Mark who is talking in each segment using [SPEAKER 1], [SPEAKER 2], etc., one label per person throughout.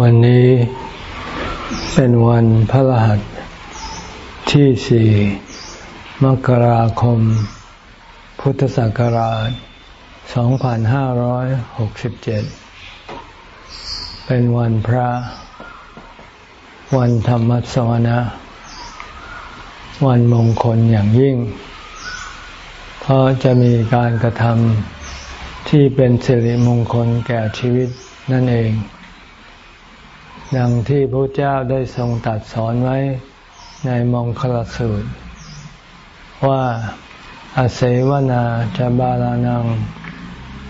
[SPEAKER 1] วันนี้เป็นวันพระรหัสที่สี่มกราคม พุทธศักราช 2567 เป็นวันพระ วันธรรมสวนะ วันมงคลอย่างยิ่ง เพราะจะมีการกระทำ ที่เป็นสิริมงคลแก่ชีวิตนั่นเอง ดังที่พระเจ้าได้ทรงตัดสอนไว้ในมงคลสูตร ว่าอาเสวนาจะบาลานัง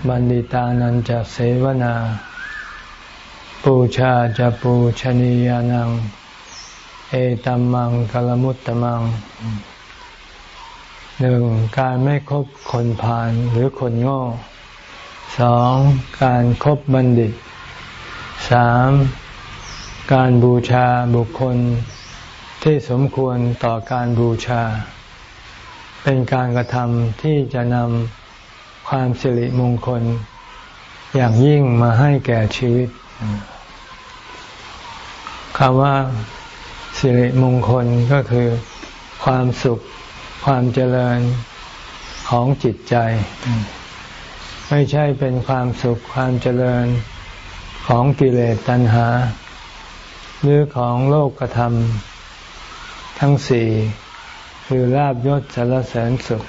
[SPEAKER 1] บันดิตานันจะเสวนา ปูชาจะปูชนียานัง เอตัมมังกลมุตตมังหนึ่งการไม่คบคนพาลหรือคนโง่ สองการครบบัณฑิตสามการบูชาบุคคลที่สมควรต่อการบูชา เป็นการกระทำที่จะนำความสิริมงคล อย่างยิ่งมาให้แก่ชีวิตคำว่าสิริมงคลก็คือความสุขความเจริญของจิตใจ ไม่ใช่เป็นความสุขความเจริญของกิเลสตัณหา หรือของโลกธรรม ทั้งสี่คือลาบยศสารเสริญสุข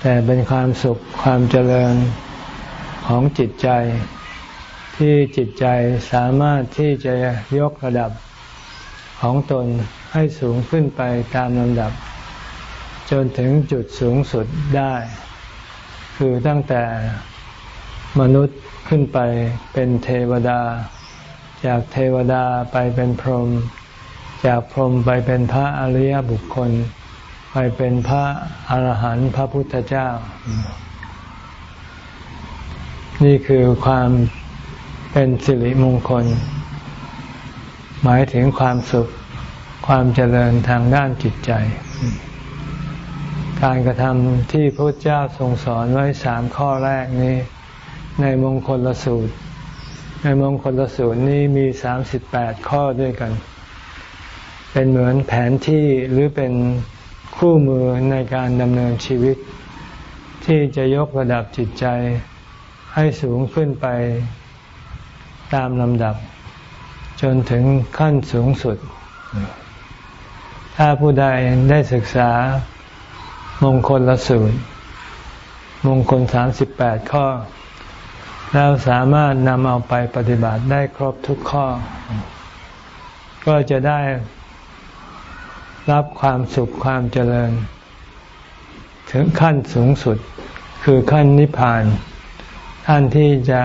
[SPEAKER 1] แต่เป็นความสุขความเจริญของจิตใจ ที่จิตใจสามารถที่จะยกระดับของตนให้สูงขึ้นไปตามลำดับ จนถึงจุดสูงสุดได้ คือตั้งแต่มนุษย์ขึ้นไปเป็นเทวดา จากเทวดาไปเป็นพรหมจากพรหมไปเป็นพระอริยบุคคล ไปเป็นพระอรหันต์พระพุทธเจ้า นี่คือความเป็นสิริมงคล หมายถึงความสุขความเจริญทางด้านจิตใจ การกระทำที่พระเจ้าทรงสอนไว้สามข้อแรกนี้ ในมงคลลสูตร ในมงคลสูตรนี้มีสามสิบแปดข้อด้วยกัน เป็นเหมือนแผนที่หรือเป็นคู่มือในการดำเนินชีวิต ที่จะยกระดับจิตใจให้สูงขึ้นไปตามลำดับ จนถึงขั้นสูงสุด ถ้าผู้ใดได้ศึกษา มงคลละสูตร มงคลสามสิบแปดข้อ แล้วสามารถนำเอาไปปฏิบัติได้ครบทุกข้อ ก็จะได้รับความสุขความเจริญ ถึงขั้นสูงสุดคือขั้นนิพพาน ขั้นที่จะ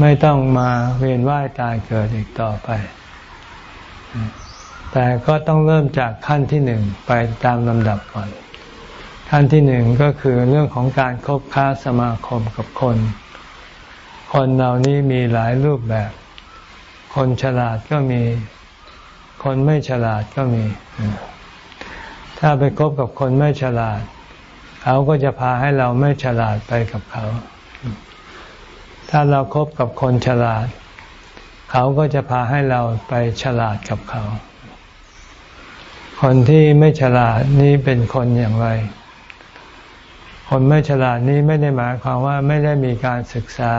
[SPEAKER 1] ไม่ต้องมาเวียนว่ายตายเกิดอีกต่อไป แต่ก็ต้องเริ่มจากขั้นที่หนึ่งไปตามลำดับก่อน ขั้นที่หนึ่งก็คือเรื่องของการคบค้าสมาคมกับคน คนเหล่านี้มีหลายรูปแบบ คนฉลาดก็มี คนไม่ฉลาดก็มี ถ้าไปคบกับคนไม่ฉลาด เขาก็จะพาให้เราไม่ฉลาดไปกับเขา ถ้าเราครบกับคนฉลาด เขาก็จะพาให้เราไปฉลาดกับเขา คนที่ไม่ฉลาดนี่เป็นคนอย่างไร คนไม่ฉลาดนี้ไม่ได้หมายความว่าไม่ได้มีการศึกษา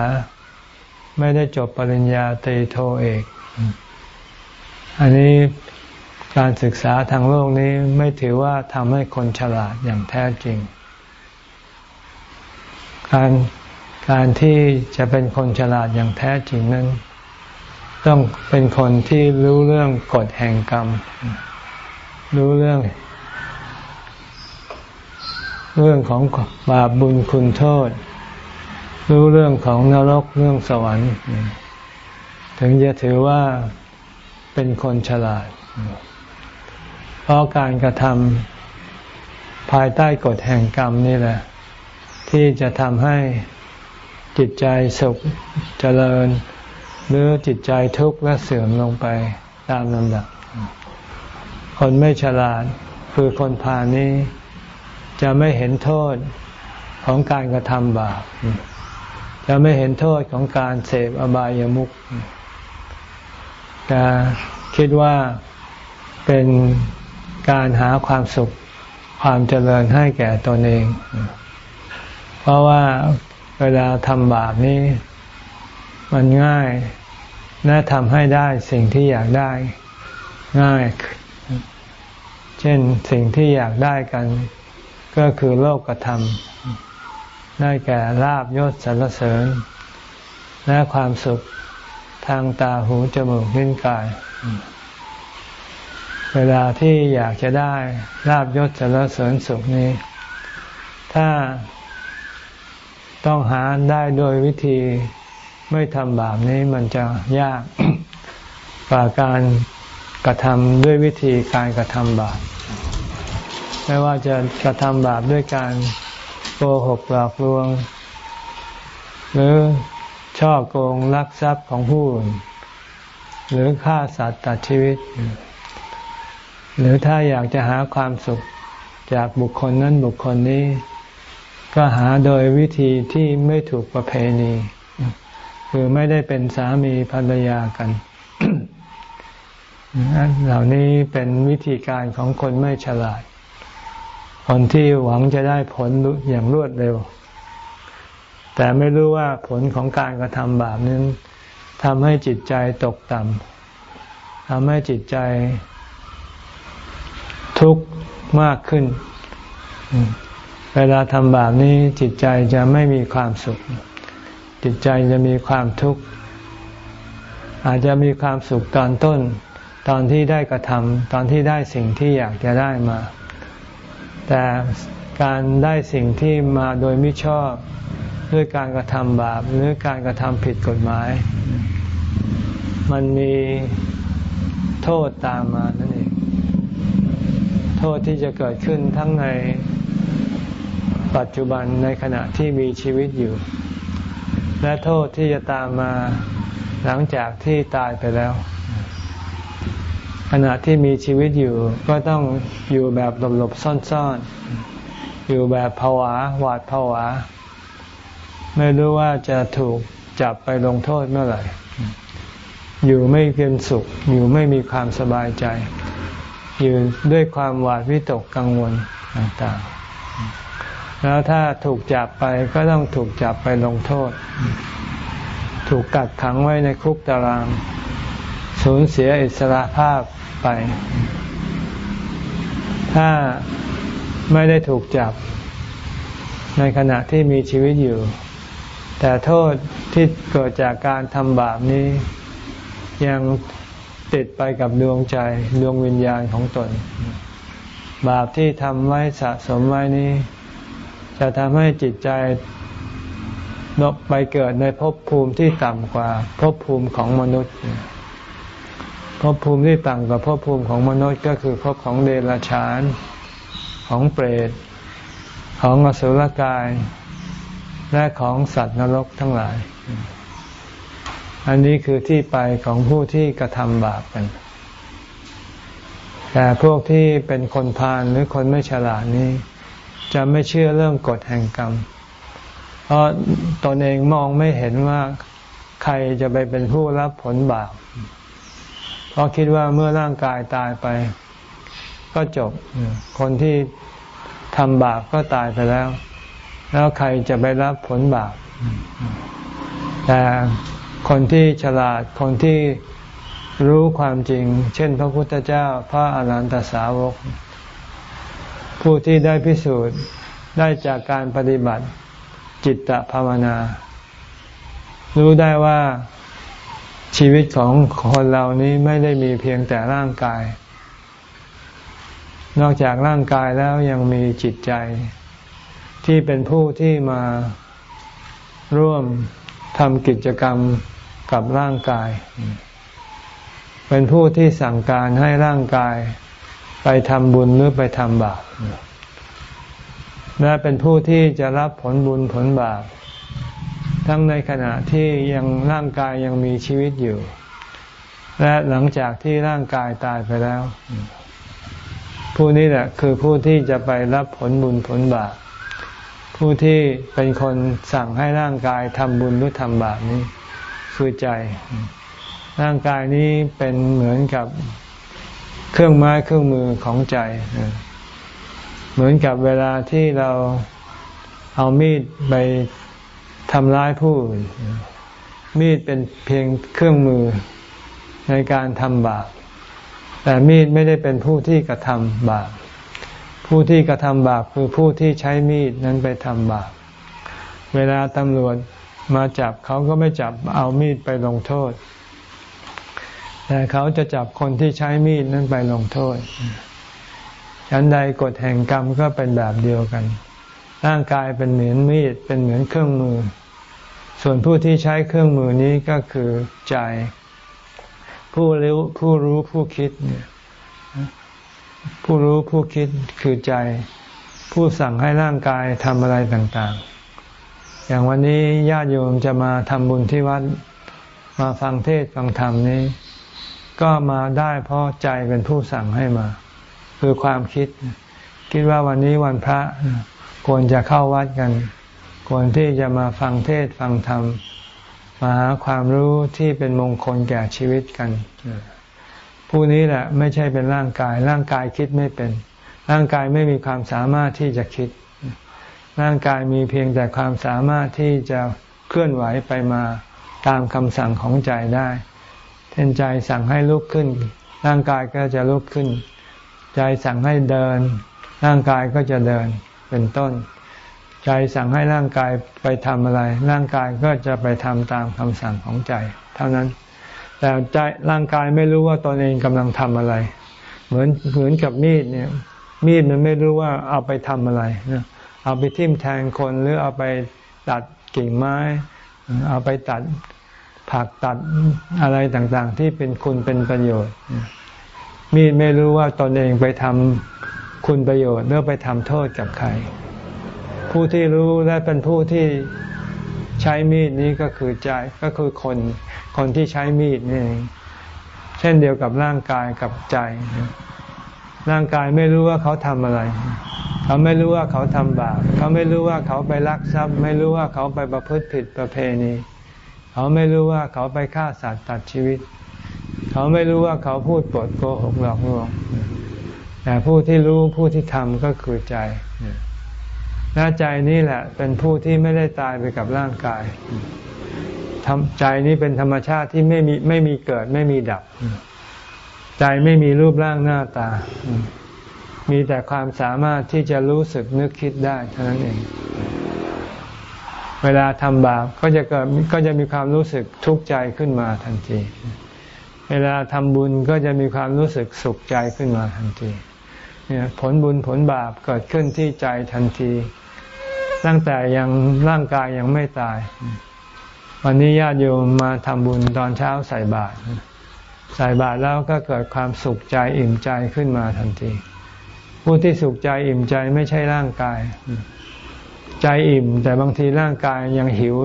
[SPEAKER 1] ไม่ได้จบปริญญาตรีโทเอก อันนี้การศึกษาทางโลกนี้ไม่ถือว่าทำให้คนฉลาดอย่างแท้จริง การการที่จะเป็นคนฉลาดอย่างแท้จริงนั้น ต้องเป็นคนที่รู้เรื่องกฎแห่งกรรม รู้เรื่อง เรื่องของบาปบุญคุณโทษ รู้เรื่องของนรกเรื่องสวรรค์ ถึงจะถือว่าเป็นคนฉลาด เพราะการกระทำภายใต้กฎแห่งกรรมนี่แหละ ที่จะทำให้จิตใจสุขเจริญ หรือจิตใจทุกข์และเสื่อมลงไปตามลำดับ คนไม่ฉลาดคือคนพานี้ จะไม่เห็นโทษของการกระทำบาป จะไม่เห็นโทษของการเสพอบายามุขจะคิดว่าเป็นการหาความสุขความเจริญให้แก่ตนเอง เพราะว่าเวลาทำบาปนี้ มันง่ายและทำให้ได้สิ่งที่อยากได้ง่าย เช่นสิ่งที่อยากได้กัน ก็คือโลกธรรม ได้แก่ลาบยศสรรเสริญ และความสุขทางตาหูจมูกลิ้นกาย เวลาที่อยากจะได้ลาบยศสรรเสริญสุขนี้ ถ้าต้องหาได้โดยวิธีไม่ทำบาปนี้มันจะยากกว่าการกระทำด้วยวิธีการกระทำบาป ไม่ว่าจะกระทำบาปด้วยการโกหกหลอกลวง หรือช่อโกงลักทรัพย์ของผู้อื่นหรือฆ่าสัตว์ตัดชีวิต หรือถ้าอยากจะหาความสุขจากบุคคลนั้นบุคคลนี้ ก็หาโดยวิธีที่ไม่ถูกประเพณี คือไม่ได้เป็นสามีภรรยากันเหล่านี้เป็นวิธีการของคนไม่ฉลาด คนที่หวังจะได้ผลอย่างรวดเร็ว แต่ไม่รู้ว่าผลของการกระทำบาปนั้นทำให้จิตใจตกต่ำทำให้จิตใจ ทุกข์มากขึ้น เวลาทำบาปนี้จิตใจจะไม่มีความสุข จิตใจจะมีความทุกข์ อาจจะมีความสุขตอนต้น ตอนที่ได้กระทำตอนที่ได้สิ่งที่อยากจะได้มา แต่การได้สิ่งที่มาโดยม่ชอบด้วยการกระทำบาปหรือการกระทำผิดกฎหมาย มันมีโทษตามมานั่นเอง โทษที่จะเกิดขึ้นทั้งในปัจจุบันในขณะที่มีชีวิตอยู่ และโทษที่จะตามมาหลังจากที่ตายไปแล้ว ขณะที่มีชีวิตอยู่ก็ต้องอยู่แบบหลบๆซ่อนๆ อยู่แบบผวาหวาดผวา ไม่รู้ว่าจะถูกจับไปลงโทษเมื่อไหร่ อยู่ไม่เป็นสุข อยู่ไม่มีความสบายใจ อยู่ด้วยความหวาดวิตกกังวลต่างๆ แล้วถ้าถูกจับไปก็ต้องถูกจับไปลงโทษ ถูกกักขังไว้ในคุกตารางสูญเสียอิสระภาพ ไป ถ้าไม่ได้ถูกจับ ในขณะที่มีชีวิตอยู่ แต่โทษที่เกิดจากการทำบาปนี้ ยังติดไปกับดวงใจดวงวิญญาณของตน บาปที่ทำไว้สะสมไว้นี้ จะทำให้จิตใจนกไปเกิดในภพภูมิที่ต่ำกว่าภพภูมิของมนุษย์ ภพภูมิที่ต่ำกว่าภพภูมิของมนุษย์ก็คือภพของเดรัจฉาน ของเปรต ของอสุรกาย และของสัตว์นรกทั้งหลาย อันนี้คือที่ไปของผู้ที่กระทำบาปกัน แต่พวกที่เป็นคนพาลหรือคนไม่ฉลาดนี้ จะไม่เชื่อเรื่องกฎแห่งกรรม เพราะตนเองมองไม่เห็นว่าใครจะไปเป็นผู้รับผลบาป เพราะคิดว่าเมื่อร่างกายตายไป ก็จบ คนที่ทำบาปก็ตายไปแล้ว แล้วใครจะไปรับผลบาป แต่คนที่ฉลาด คนที่รู้ความจริง เช่น พระพุทธเจ้า พระอรหันตสาวก ผู้ที่ได้พิสูจน์ได้จากการปฏิบัติจิตตภาวนา รู้ได้ว่า ชีวิตของคนเรานี้ไม่ได้มีเพียงแต่ร่างกาย นอกจากร่างกายแล้วยังมีจิตใจ ที่เป็นผู้ที่มาร่วมทำกิจกรรมกับร่างกาย เป็นผู้ที่สั่งการให้ร่างกาย ไปทำบุญหรือไปทำบาปและเป็นผู้ที่จะรับผลบุญผลบาป ทั้งในขณะที่ยังร่างกายยังมีชีวิตอยู่ และหลังจากที่ร่างกายตายไปแล้ว ผู้นี้แหละคือผู้ที่จะไปรับผลบุญผลบาปผผู้ที่เป็นคนสั่งให้ร่างกายทำบุญหรือทำบาปนี้ คือใจ ร่างกายนี้เป็นเหมือนกับเครื่องไม้เครื่องมือของใจ เหมือนกับเวลาที่เราเอามีดไป ทำร้ายผู้อื่น มีดเป็นเพียงเครื่องมือในการทำบาป แต่มีดไม่ได้เป็นผู้ที่กระทำบาป ผู้ที่กระทำบาปคือผู้ที่ใช้มีดนั้นไปทำบาป เวลาตำรวจมาจับเขาก็ไม่จับเอามีดไปลงโทษ แต่เขาจะจับคนที่ใช้มีดนั้นไปลงโทษฉันใดกฎแห่งกรรมก็เป็นแบบเดียวกัน ร่างกายเป็นเหมือนมีดเป็นเหมือนเครื่องมือ ส่วนผู้ที่ใช้เครื่องมือนี้ก็คือใจ ผู้รู้ผู้รู้ผู้คิดเนี่ยผู้รู้ผู้คิดคือใจ ผู้สั่งให้ร่างกายทำอะไรต่างๆ อย่างวันนี้ญาติโยมจะมาทำบุญที่วัดมาฟังเทศฟังธรรมนี้ ก็มาได้เพราะใจเป็นผู้สั่งให้มา คือความคิด คิดว่าวันนี้วันพระควรจะเข้าวัดกัน ควรที่จะมาฟังเทศฟังธรรม มาหาความรู้ที่เป็นมงคลแก่ชีวิตกัน ผู้นี้แหละไม่ใช่เป็นร่างกาย ร่างกายคิดไม่เป็น ร่างกายไม่มีความสามารถที่จะคิด ร่างกายมีเพียงแต่ความสามารถที่จะเคลื่อนไหวไปมาตามคำสั่งของใจได้เช่นใจสั่งให้ลุกขึ้น ร่างกายก็จะลุกขึ้น ใจสั่งให้เดิน ร่างกายก็จะเดินเป็นต้น ใจสั่งให้ร่างกายไปทำอะไร ร่างกายก็จะไปทำตามคำสั่งของใจ เท่านั้น แต่ใจร่างกายไม่รู้ว่าตนเองกำลังทำอะไร เหมือนเหมือนกับมีดเนี่ย มีดมันไม่รู้ว่าเอาไปทำอะไรเอาไปทิ่มแทงคนหรือเอาไปตัดกิ่งไม้ เอาไปตัดผักตัดอะไรต่างๆ ที่เป็นคุณเป็นประโยชน์ มีดไม่รู้ว่าตนเองไปทำคุณประโยชน์หรือไปทำโทษกับใคร ผู้ที่รู้และเป็นผู้ที่ใช้มีดนี้ก็คือใจก็คือคนคนที่ใช้มีดนี่เช่นเดียวกับร่างกายกับใจ ร่างกายไม่รู้ว่าเขาทำอะไร เขาไม่รู้ว่าเขาทำบาปเขาไม่รู้ว่าเขาไปลักทรัพย์ ไม่รู้ว่าเขาไปประพฤติผิดประเพณี เขาไม่รู้ว่าเขาไปฆ่าสัตว์ตัดชีวิต เขาไม่รู้ว่าเขาพูดปดโกหกหลอกลวงแต่ผู้ที่รู้ผู้ที่ทำก็คือใจ และใจนี่แหละเป็นผู้ที่ไม่ได้ตายไปกับร่างกายใจนี้เป็นธรรมชาติที่ไม่มีไม่มีเกิดไม่มีดับ ใจไม่มีรูปร่างหน้าตา มีแต่ความสามารถที่จะรู้สึกนึกคิดได้เท่านั้นเอง เวลาทำบาปก็จะเกิดก็จะมีความรู้สึกทุกข์ใจขึ้นมาทันที เวลาทำบุญก็จะมีความรู้สึกสุขใจขึ้นมาทันทีเนี่ยผลบุญผลบาปเกิดขึ้นที่ใจทันที ตั้งแต่ยังร่างกายยังไม่ตาย วันนี้ญาติโยมมาทำบุญตอนเช้าใส่บาตรใส่บาตรแล้วก็เกิดความสุขใจอิ่มใจขึ้นมาทันที ผู้ที่สุขใจอิ่มใจไม่ใช่ร่างกาย ใจอิ่ม แต่บางทีร่างกายยังหิว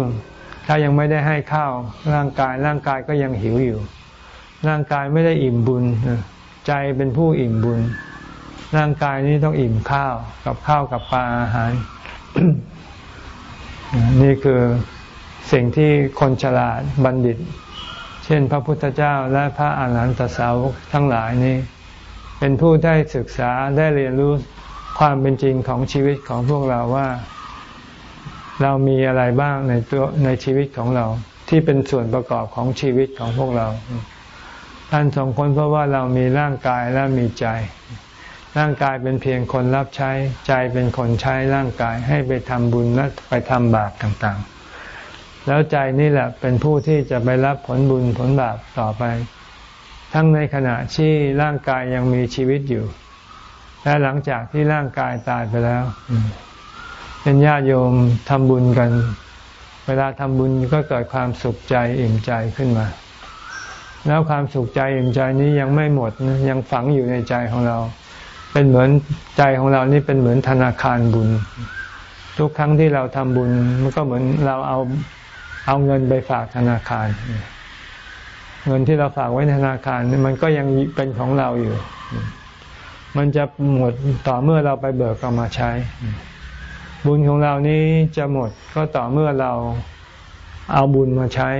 [SPEAKER 1] ถ้ายังไม่ได้ให้ข้าวร่างกายร่างกายก็ยังหิวอยู่ ร่างกายไม่ได้อิ่มบุญ ใจเป็นผู้อิ่มบุญ ร่างกายนี้ต้องอิ่มข้าวกับข้าวกับปลาอาหาร นี่คือสิ่งที่คนฉลาดบัณฑิต เช่นพระพุทธเจ้าและพระอาหารหันตสาวกทั้งหลายนี้ เป็นผู้ได้ศึกษาได้เรียนรู้ความเป็นจริงของชีวิตของพวกเราว่า เรามีอะไรบ้างในตัวในชีวิตของเรา ที่เป็นส่วนประกอบของชีวิตของพวกเรา ท่านสองคนเพราะว่าเรามีร่างกายและมีใจ ร่างกายเป็นเพียงคนรับใช้ ใจเป็นคนใช้ร่างกายให้ไปทำบุญและไปทำบาปต่างๆ แล้วใจนี่แหละเป็นผู้ที่จะไปรับผลบุญผลบาปต่อไป ทั้งในขณะที่ร่างกายยังมีชีวิตอยู่ และหลังจากที่ร่างกายตายไปแล้ว เป็นญาติโยมทำบุญกัน เวลาทำบุญก็เกิดความสุขใจอิ่มใจขึ้นมาแล้วความสุขใจอิ่มใจนี้ยังไม่หมดยังฝังอยู่ในใจของเรา เป็นเหมือนใจของเรานี่เป็นเหมือนธนาคารบุญ ทุกครั้งที่เราทำบุญมันก็เหมือนเราเอาเอาเงินไปฝากธนาคาร เงินที่เราฝากไว้ธนาคารมันก็ยังเป็นของเราอยู่ มันจะหมดต่อเมื่อเราไปเบิกเอามาใช้ บุญของเรานี้จะหมดก็ต่อเมื่อเราเอาบุญมาใช้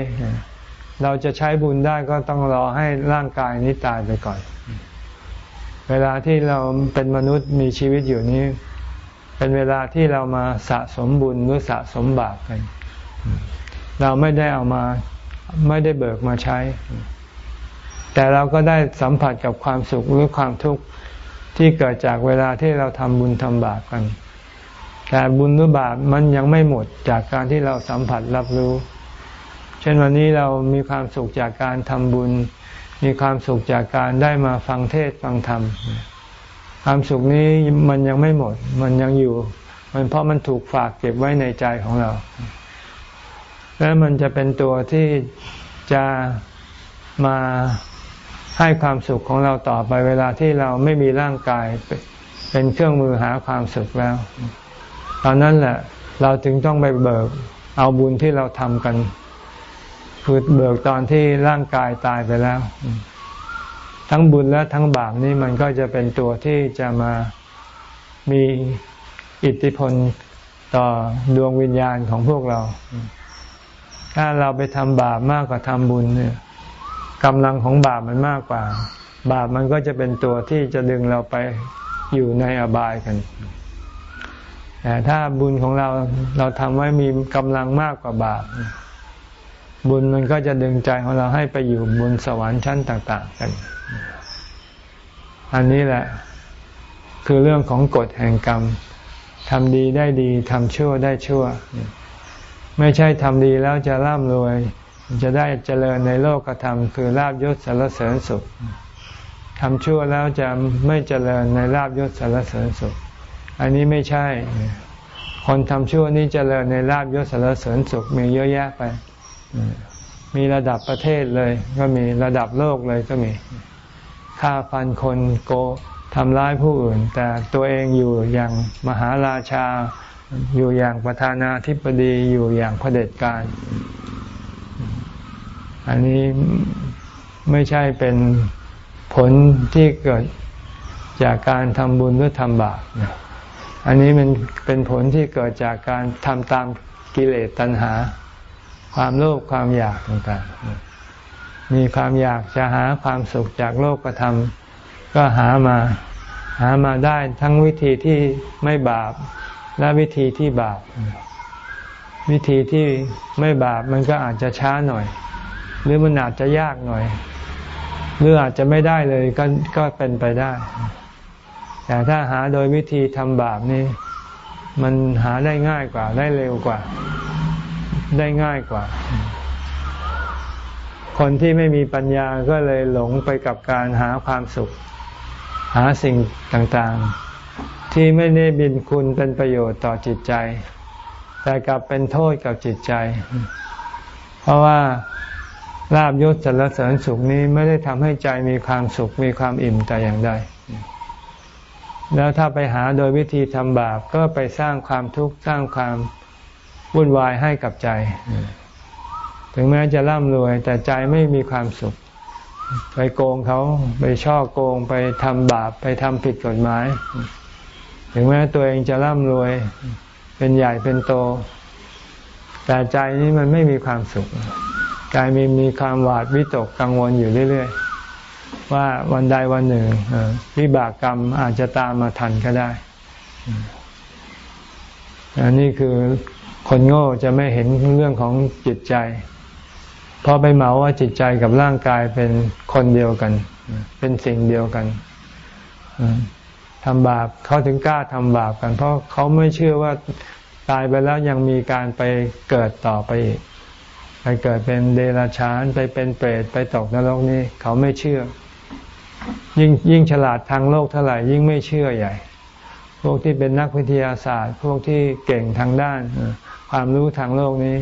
[SPEAKER 1] เราจะใช้บุญได้ก็ต้องรอให้ร่างกายนี้ตายไปก่อน เวลาที่เราเป็นมนุษย์มีชีวิตอยู่นี้ เป็นเวลาที่เรามาสะสมบุญหรือสะสมบาปกัน เราไม่ได้เอามาไม่ได้เบิกมาใช้ แต่เราก็ได้สัมผัสกับความสุขหรือความทุกข์ที่เกิดจากเวลาที่เราทำบุญทำบาปกัน แต่บุญหรือบาปมันยังไม่หมดจากการที่เราสัมผัสรับรู้ เช่นวันนี้เรามีความสุขจากการทำบุญ มีความสุขจากการได้มาฟังเทศฟังธรรม ความสุขนี้มันยังไม่หมด มันยังอยู่ มันเพราะมันถูกฝากเก็บไว้ในใจของเรา และมันจะเป็นตัวที่จะมาให้ความสุขของเราต่อไปเวลาที่เราไม่มีร่างกายเป็นเครื่องมือหาความสุขแล้ว ตอนนั้นแหละ เราถึงต้องไปเบิกเอาบุญที่เราทำกัน คือเบิกตอนที่ร่างกายตายไปแล้ว ทั้งบุญและทั้งบาปนี้มันก็จะเป็นตัวที่จะมามีอิทธิพลต่อดวงวิญญาณของพวกเรา ถ้าเราไปทำบาปมากกว่าทำบุญเนี่ยกำลังของบาปมันมากกว่า บาปมันก็จะเป็นตัวที่จะดึงเราไปอยู่ในอบายกันแต่ถ้าบุญของเราเราทำไว้มีกำลังมากกว่าบาป บุญมันก็จะดึงใจของเราให้ไปอยู่บนสวรรค์ชั้นต่าง ๆ กัน อันนี้แหละ คือเรื่องของกฎแห่งกรรมทำดีได้ดีทำชั่วได้ชั่ว ไม่ใช่ทำดีแล้วจะร่ำรวย จะได้เจริญในโลกธรรมคือลาบยศสารเสริญสุขทำชั่วแล้วจะไม่เจริญในลาบยศสารเสริญสุข อันนี้ไม่ใช่ คนทำชั่วนี่เจริญในลาบยศสารเสริญสุขมีเยอะแยะไป มีระดับประเทศเลยก็มีระดับโลกเลยก็มีฆ่าฟันคนโกทำร้ายผู้อื่น แต่ตัวเองอยู่อย่างมหาราชา อยู่อย่างประธานาธิบดีอยู่อย่างเผด็จการ อันนี้ไม่ใช่เป็นผลที่เกิดจากการทำบุญหรือทำบาปอันนี้มันเป็นผลที่เกิดจากการทำตามกิเลสตัณหา ความโลภความอยากต่างๆ มีความอยากจะหาความสุขจากโลกกระทำก็หามา หามาได้ทั้งวิธีที่ไม่บาปและวิธีที่บาป วิธีที่ไม่บาปมันก็อาจจะช้าหน่อย หรือมันอาจจะยากหน่อย หรืออาจจะไม่ได้เลยก็ก็เป็นไปได้ แต่ถ้าหาโดยวิธีทำบาปนี่มันหาได้ง่ายกว่าได้เร็วกว่า ได้ง่ายกว่า คนที่ไม่มีปัญญาก็เลยหลงไปกับการหาความสุข หาสิ่งต่างๆ ที่ไม่ได้บินคุณเป็นประโยชน์ต่อจิตใจ แต่กลับเป็นโทษกับจิตใจ เพราะว่าลาบยศสรรเสริญสุขนี้ไม่ได้ทำให้ใจมีความสุขมีความอิ่มแต่อย่างใด แล้วถ้าไปหาโดยวิธีทำบาปก็ไปสร้างความทุกข์สร้างความ วุ่นวายให้กับใจ ถึงแม้จะร่ำรวย แต่ใจไม่มีความสุข ไปโกงเขาไปช่อโกงไปทำบาปไปทำผิดกฎหมาย ถึงแม้ตัวเองจะร่ำรวย เป็นใหญ่เป็นโต แต่ใจนี้มันไม่มีความสุขกายมีมีความหวาดวิตกกังวลอยู่เรื่อย ๆ ว่าวันใดวันหนึ่งวิบากกรรมอาจจะตามมาทันก็ได้อันนี้คือ คนโง่จะไม่เห็นเรื่องของจิตใจ เพราะไปเหมาว่าจิตใจกับร่างกายเป็นคนเดียวกัน เป็นสิ่งเดียวกันทำบาปเขาถึงกล้าทำบาปกัน เพราะเขาไม่เชื่อว่าตายไปแล้วยังมีการไปเกิดต่อไปอีกไปเกิดเป็นเดรัจฉานไปเป็นเปรตไปตกนรกนี่เขาไม่เชื่อ ยิ่งยิ่งฉลาดทางโลกเท่าไหร่ยิ่งไม่เชื่อใหญ่ พวกที่เป็นนักวิทยาศาสตร์ พวกที่เก่งทางด้าน ความรู้ทางโลกนี้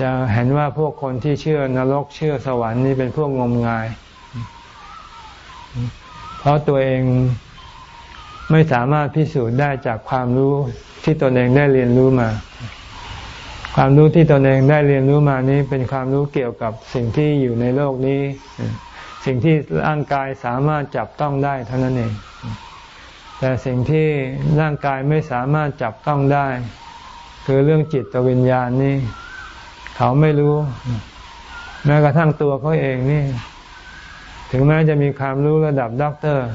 [SPEAKER 1] จะเห็นว่าพวกคนที่เชื่อนรกเชื่อสวรรค์นี่เป็นพวกงมงาย เพราะตัวเองไม่สามารถพิสูจน์ได้จากความรู้ที่ตนเองได้เรียนรู้มา ความรู้ที่ตนเองได้เรียนรู้มานี้เป็นความรู้เกี่ยวกับสิ่งที่อยู่ในโลกนี้ สิ่งที่ร่างกายสามารถจับต้องได้เท่านั้นเอง แต่สิ่งที่ร่างกายไม่สามารถจับต้องได้ คือเรื่องจิตวิญญาณนี่เขาไม่รู้ แม้กระทั่งตัวเขาเองนี่ ถึงแม้จะมีความรู้ระดับด็อกเตอร์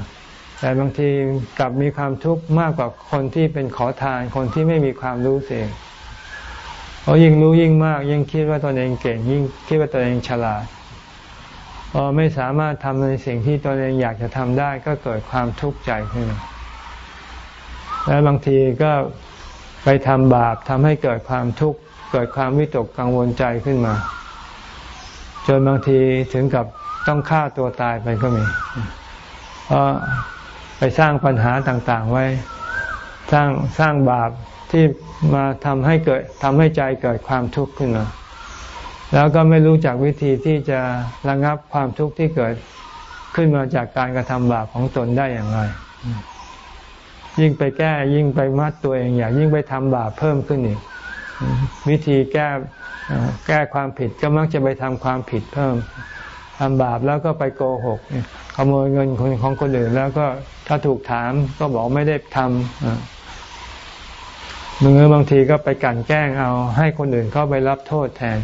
[SPEAKER 1] แต่บางทีกลับมีความทุกข์มากกว่าคนที่เป็นขอทานคนที่ไม่มีความรู้เสียเพราะยิ่งรู้ยิ่งมาก ยิ่งคิดว่าตนเองเก่ง ยิ่งคิดว่าตนเองฉลาดพอไม่สามารถทำในสิ่งที่ตนเองอยากจะทำได้ก็เกิดความทุกข์ใจขึ้นและบางทีก็ ไปทำบาปทำให้เกิดความทุกข์เกิดความวิตกกังวลใจขึ้นมา จนบางทีถึงกับต้องฆ่าตัวตายไปก็มีเพราะไปสร้างปัญหาต่างๆไว้ สร้างสร้างบาปที่มาทำให้เกิดทำให้ใจเกิดความทุกข์ขึ้นมา แล้วก็ไม่รู้จักวิธีที่จะระงับความทุกข์ที่เกิดขึ้นมาจากการกระทำบาปของตนได้อย่างไร ยิ่งไปแก้ยิ่งไปมัดตัวเองอย่างยิ่งไปทำบาปเพิ่มขึ้นอีก วิธีแก้แก้ความผิดก็มักจะไปทำความผิดเพิ่มทำบาปแล้วก็ไปโกหกขโมยเงินคนของคนอื่นแล้วก็ถ้าถูกถามก็บอกไม่ได้ทำมือบางทีก็ไปกันแกล้งเอา ให้คนอื่นเขาไปรับโทษแทน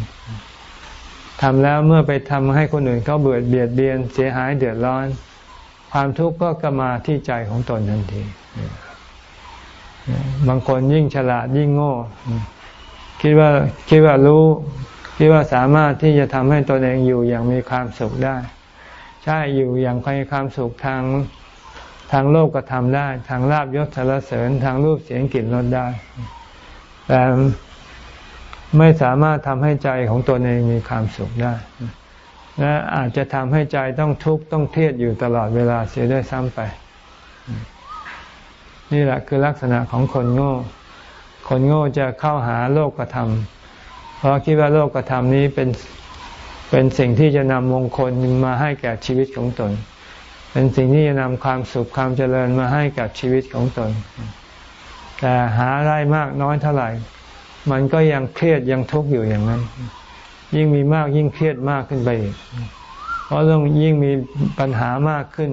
[SPEAKER 1] ทำแล้วเมื่อไปทำให้คนอื่นเขาเบื่อเบียดเบียนเสียหายเดือดร้อน ความทุกข์ก็กมาที่ใจของตนทันที บางคนยิ่งฉลาดยิ่งโง่ คิดว่าคิดว่ารู้ คิดว่าสามารถที่จะทำให้ตนเองอยู่อย่างมีความสุขได้ ใช่อยู่อย่างมีความสุขทางทางโลกก็ทำได้ ทางลาบยศสารเสริญทางรูปเสียงกลิ่นรสได้ แต่ไม่สามารถทำให้ใจของตนเองมีความสุขได้และอาจจะทำให้ใจต้องทุกข์ต้องเครียดอยู่ตลอดเวลาเสียด้วยซ้ำไป นี่แหละคือลักษณะของคนโง่ คนโง่จะเข้าหาโลกธรรมเพราะคิดว่าโลกธรรมนี้เป็นเป็นสิ่งที่จะนำมงคลมาให้แก่ชีวิตของตน เป็นสิ่งที่จะนำความสุขความเจริญมาให้กับชีวิตของตน แต่หาได้มากน้อยเท่าไหร่ มันก็ยังเครียดยังทุกข์อยู่อย่างนั้น ยิ่งมีมากยิ่งเครียดมากขึ้นไปอีกเพราะต้องยิ่งมีปัญหามากขึ้น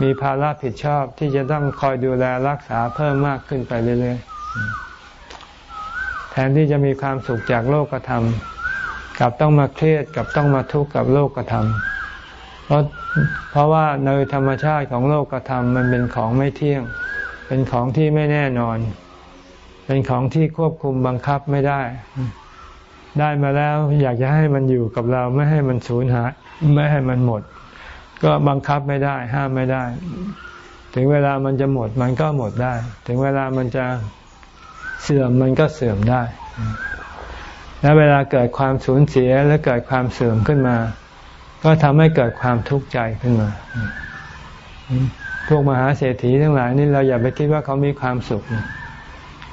[SPEAKER 1] มีภาระผิดชอบที่จะต้องคอยดูแลรักษาเพิ่มมากขึ้นไปเรื่อยๆ แทนที่จะมีความสุขจากโลกธรรมกลับต้องมาเครียดกับต้องมาทุกข์กับโลกธรรมเพราะเพราะว่าในธรรมชาติของโลกธรรมมันเป็นของไม่เที่ยง เป็นของที่ไม่แน่นอน เป็นของที่ควบคุมบังคับไม่ได้ ได้มาแล้วอยากจะให้มันอยู่กับเราไม่ให้มันสูญหายไม่ให้มันหมด ก็บังคับไม่ได้ ห้ามไม่ได้ ถึงเวลามันจะหมดมันก็หมดได้ ถึงเวลามันจะเสื่อมมันก็เสื่อมได้ แล้วเวลาเกิดความสูญเสียและเกิดความเสื่อมขึ้นมา ก็ทำให้เกิดความทุกข์ใจขึ้นมา พวกมหาเศรษฐีทั้งหลายนี่เราอย่าไปคิดว่าเขามีความสุข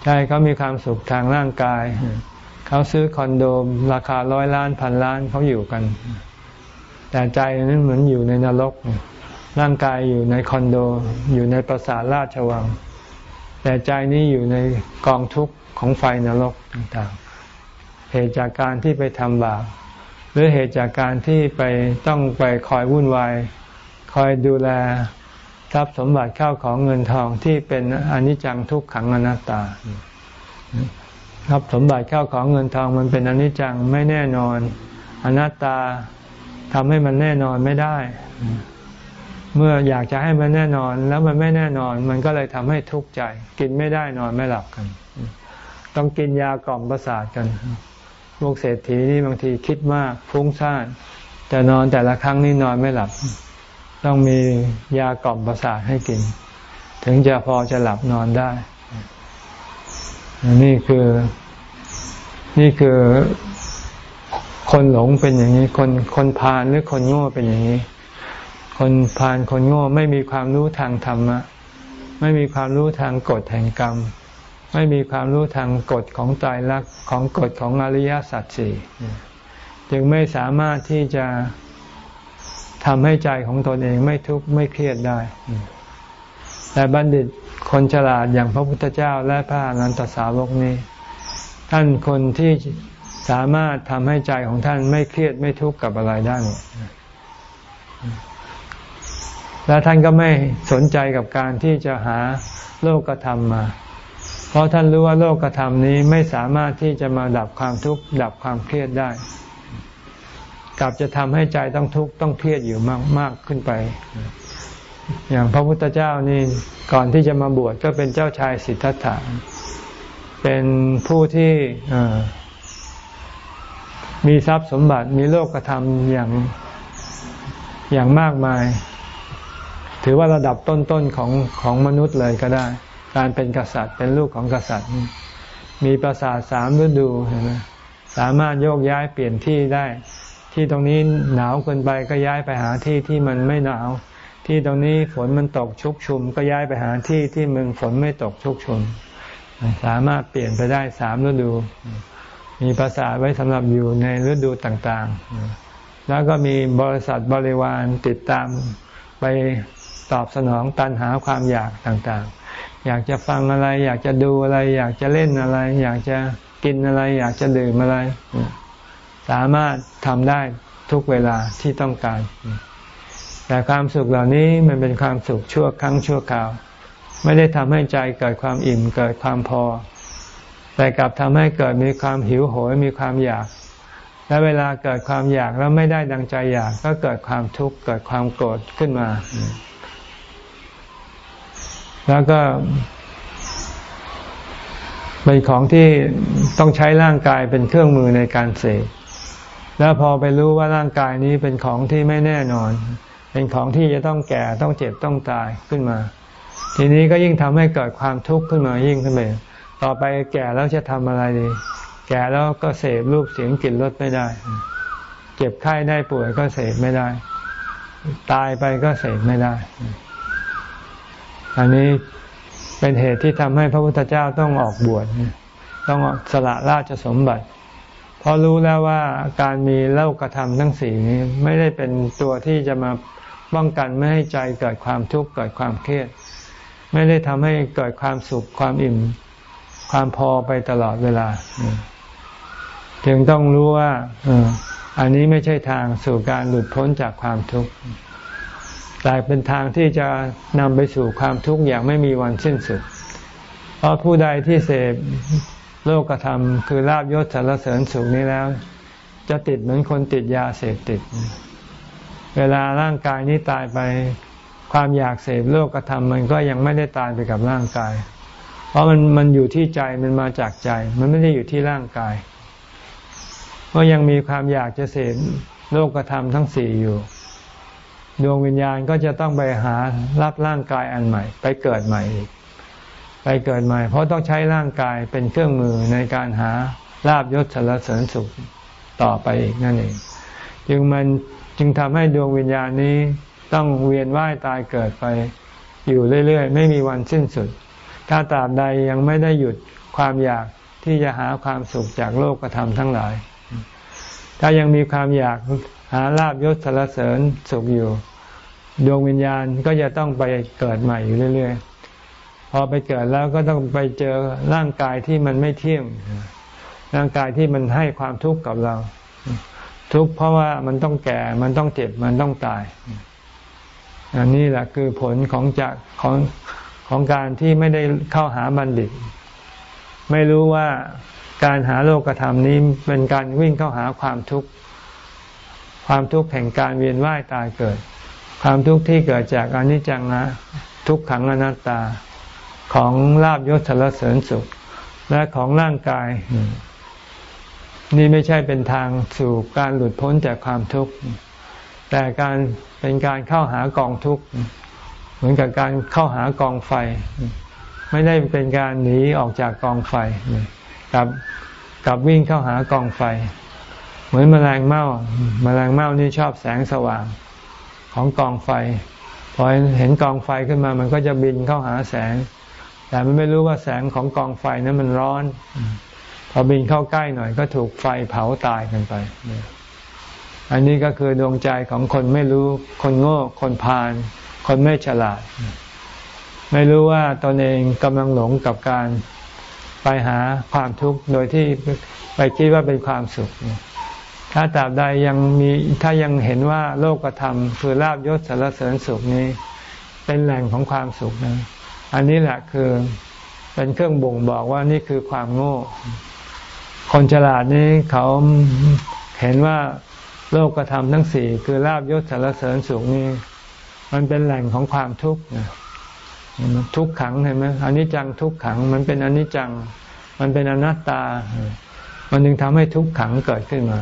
[SPEAKER 1] ใช่เขามีความสุขทางร่างกาย เขาซื้อคอนโดราคาร้อยล้านพันล้านเขาอยู่กัน แต่ใจนั้นเหมือนอยู่ในนรก ร่างกายอยู่ในคอนโด อยู่ในปราสาทราชวัง แต่ใจนี้อยู่ในกองทุกข์ของไฟนรกต่างๆ เหตุจากการที่ไปทำบาปหรือเหตุจากการที่ไปต้องไปคอยวุ่นวาย คอยดูแลทรัพย์สมบัติเข้าของเงินทองที่เป็นอนิจจังทุกขังอนัตตาทรัพย์สมบัติเข้าของเงินทองมันเป็นอนิจจังไม่แน่นอน อนัตตา ทำให้มันแน่นอนไม่ได้ เมื่ออยากจะให้มันแน่นอนแล้วมันไม่แน่นอน มันก็เลยทำให้ทุกข์ใจ กินไม่ได้นอนไม่หลับกัน ต้องกินยากล่อมประสาทกันพวกเศรษฐีนี่บางทีคิดมากฟุ้งซ่านแต่นอนแต่ละครั้งนี่นอนไม่หลับ ต้องมียากล่อมประสาทให้กิน ถึงจะพอจะหลับนอนได้ นี่คือ นี่คือ คนหลงเป็นอย่างนี้ คนคนพาลหรือคนโง่เป็นอย่างนี้ คนพาลคนโง่ไม่มีความรู้ทางธรรมะ ไม่มีความรู้ทางกฎแห่งกรรม ไม่มีความรู้ทางกฎของตายรักของกฎของอริยสัจสี่จึงไม่สามารถที่จะทำให้ใจของตนเองไม่ทุกข์ไม่เครียดได้ แต่บัณฑิตคนฉลาดอย่างพระพุทธเจ้าและพระอนันตสาวกนี้ ท่านคนที่ สามารถทำให้ใจของท่านไม่เครียดไม่ทุกข์กับอะไรได้หมดแล้วท่านก็ไม่สนใจกับการที่จะหาโลกธรรมมา เพราะท่านรู้ว่าโลกธรรมนี้ไม่สามารถที่จะมาดับความทุกข์ดับความเครียดได้ กลับจะทำให้ใจต้องทุกข์ต้องเครียดอยู่มากมากขึ้นไป อย่างพระพุทธเจ้านี่ก่อนที่จะมาบวชก็เป็นเจ้าชายสิทธัตถะ เป็นผู้ที่ มีทรัพย์สมบัติมีโลกธรรมอย่างอย่างมากมาย ถือว่าระดับต้นๆของของมนุษย์เลยก็ได้ การเป็นกษัตริย์เป็นลูกของกษัตริย์ มีปราสาทสามฤดูเห็นไหมสามารถโยกย้ายเปลี่ยนที่ได้ ที่ตรงนี้หนาวเกินไปก็ย้ายไปหาที่ที่มันไม่หนาว ที่ตรงนี้ฝนมันตกชุกชุม ก็ย้ายไปหาที่ที่มึงฝนไม่ตกชุกชุม สามารถเปลี่ยนไปได้สามฤดู มีปราสาไว้สำหรับอยู่ในฤดูต่างๆ แล้วก็มีบริษัทบริวารติดตามไปตอบสนองตันหาความอยากต่างๆ อยากจะฟังอะไร อยากจะดูอะไร อยากจะเล่นอะไร อยากจะกินอะไร อยากจะดื่มอะไร สามารถทำได้ทุกเวลาที่ต้องการ แต่ความสุขเหล่านี้มันเป็นความสุขชั่วครั้งชั่วคราว ไม่ได้ทำให้ใจเกิดความอิ่มเกิดความพอ แต่กลับทำให้เกิดมีความหิวโหยมีความอยาก และเวลาเกิดความอยากแล้วไม่ได้ดังใจอยากก็เกิดความทุกข์เกิดความโกรธขึ้นมา แล้วก็เป็นของที่ต้องใช้ร่างกายเป็นเครื่องมือในการเสพแล้วพอไปรู้ว่าร่างกายนี้เป็นของที่ไม่แน่นอน เป็นของที่จะต้องแก่ต้องเจ็บต้องตายขึ้นมา ทีนี้ก็ยิ่งทำให้เกิดความทุกข์ขึ้นมายิ่งขึ้นไป ต่อไปแก่แล้วจะทำอะไรดี แก่แล้วก็เสพรูปเสียงกลิ่นรสไม่ได้ เจ็บไข้ได้ป่วยก็เสพไม่ได้ ตายไปก็เสพไม่ได้ อันนี้เป็นเหตุที่ทำให้พระพุทธเจ้าต้องออกบวชต้องสละราชสมบัติ เพราะรู้แล้วว่าการมีเล่ากระทำทั้งสี่นี้ไม่ได้เป็นตัวที่จะมาป้องกันไม่ให้ใจเกิดความทุกข์เกิดความเครียด ไม่ได้ทำให้เกิดความสุขความอิ่ม ความพอไปตลอดเวลา จึงต้องรู้ว่าอันนี้ไม่ใช่ทางสู่การหลุดพ้นจากความทุกข์แต่เป็นทางที่จะนำไปสู่ความทุกข์อย่างไม่มีวันสิ้นสุด เพราะผู้ใดที่เสพโลกธรรมคือลาบยศสารเสริญสุขนี้แล้ว จะติดเหมือนคนติดยาเสพติด เวลาร่างกายนี้ตายไป ความอยากเสพโลกธรรมมันก็ยังไม่ได้ตายไปกับร่างกาย เพราะมันมันอยู่ที่ใจมันมาจากใจ มันไม่ได้อยู่ที่ร่างกาย ก็ยังมีความอยากจะเสพโลกธรรมทั้งสี่อยู่ ดวงวิญญาณก็จะต้องไปหารับร่างกายอันใหม่ ไปเกิดใหม่อีก ไปเกิดใหม่ เพราะต้องใช้ร่างกายเป็นเครื่องมือในการหาลาบยศสารเสริญสุขต่อไปอีกนั่นเอง จึงมันจึงทำให้ดวงวิญญาณนี้ต้องเวียนว่ายตายเกิดไปอยู่เรื่อย ๆ ไม่มีวันสิ้นสุด ถ้าตราบใดยังไม่ได้หยุดความอยากที่จะหาความสุขจากโลกธรรมทั้งหลาย ถ้ายังมีความอยากหาลาบยศสารเสริญสุขอยู่ ดวงวิญญาณก็จะต้องไปเกิดใหม่อยู่เรื่อย ๆ พอไปเกิดแล้วก็ต้องไปเจอร่างกายที่มันไม่เที่ยง ร่างกายที่มันให้ความทุกข์กับเรา ทุกข์เพราะว่ามันต้องแก่ มันต้องเจ็บ มันต้องตาย อันนี้แหละคือผลของจากของ ของการที่ไม่ได้เข้าหาบัณฑิต ไม่รู้ว่าการหาโลกธรรมนี้เป็นการวิ่งเข้าหาความทุกข์ ความทุกข์แห่งการเวียนว่ายตายเกิด ความทุกข์ที่เกิดจากอนิจจังนะทุกขังอนัตตาของลาบยศสารเสริญสุข และของร่างกาย นี่ไม่ใช่เป็นทางสู่การหลุดพ้นจากความทุกข์ แต่การเป็นการเข้าหากองทุกข์ เหมือนกับการเข้าหากองไฟ ไม่ได้เป็นการหนีออกจากกองไฟกับกับวิ่งเข้าหากองไฟ เหมือนมแมลงเม่าแมลงเม่านี่ชอบแสงสว่างของกองไฟพอเห็นกองไฟขึ้นมามันก็จะบินเข้าหาแสง แต่มันไม่รู้ว่าแสงของกองไฟนั้นมันร้อน พอบินเข้าใกล้หน่อย ก็ถูกไฟเผาตายกันไป อันนี้ก็คือดวงใจของคนไม่รู้คนโง่คนพาล คนไม่ฉลาด ไม่รู้ว่าตนเองกำลังหลงกับการไปหาความทุกข์โดยที่ไปคิดว่าเป็นความสุข ถ้าตราบใดยังมีถ้ายังเห็นว่าโลกธรรมคือลาบยศสารเสริญสุขนี้ เป็นแหล่งของความสุขนะอันนี้แหละคือเป็นเครื่องบ่งบอกว่านี่คือความโง่ คนฉลาดนี้เขาเห็นว่าโลกธรรมทั้งสี่คือลาบยศสารเสริญสุขนี่ มันเป็นแหล่งของความทุกข์ทุกขังเห็นไหมอันนี้จังทุกขัง มันเป็นอันนี้จัง มันเป็นอนัตตา มันจึงทำให้ทุกขังเกิดขึ้นมา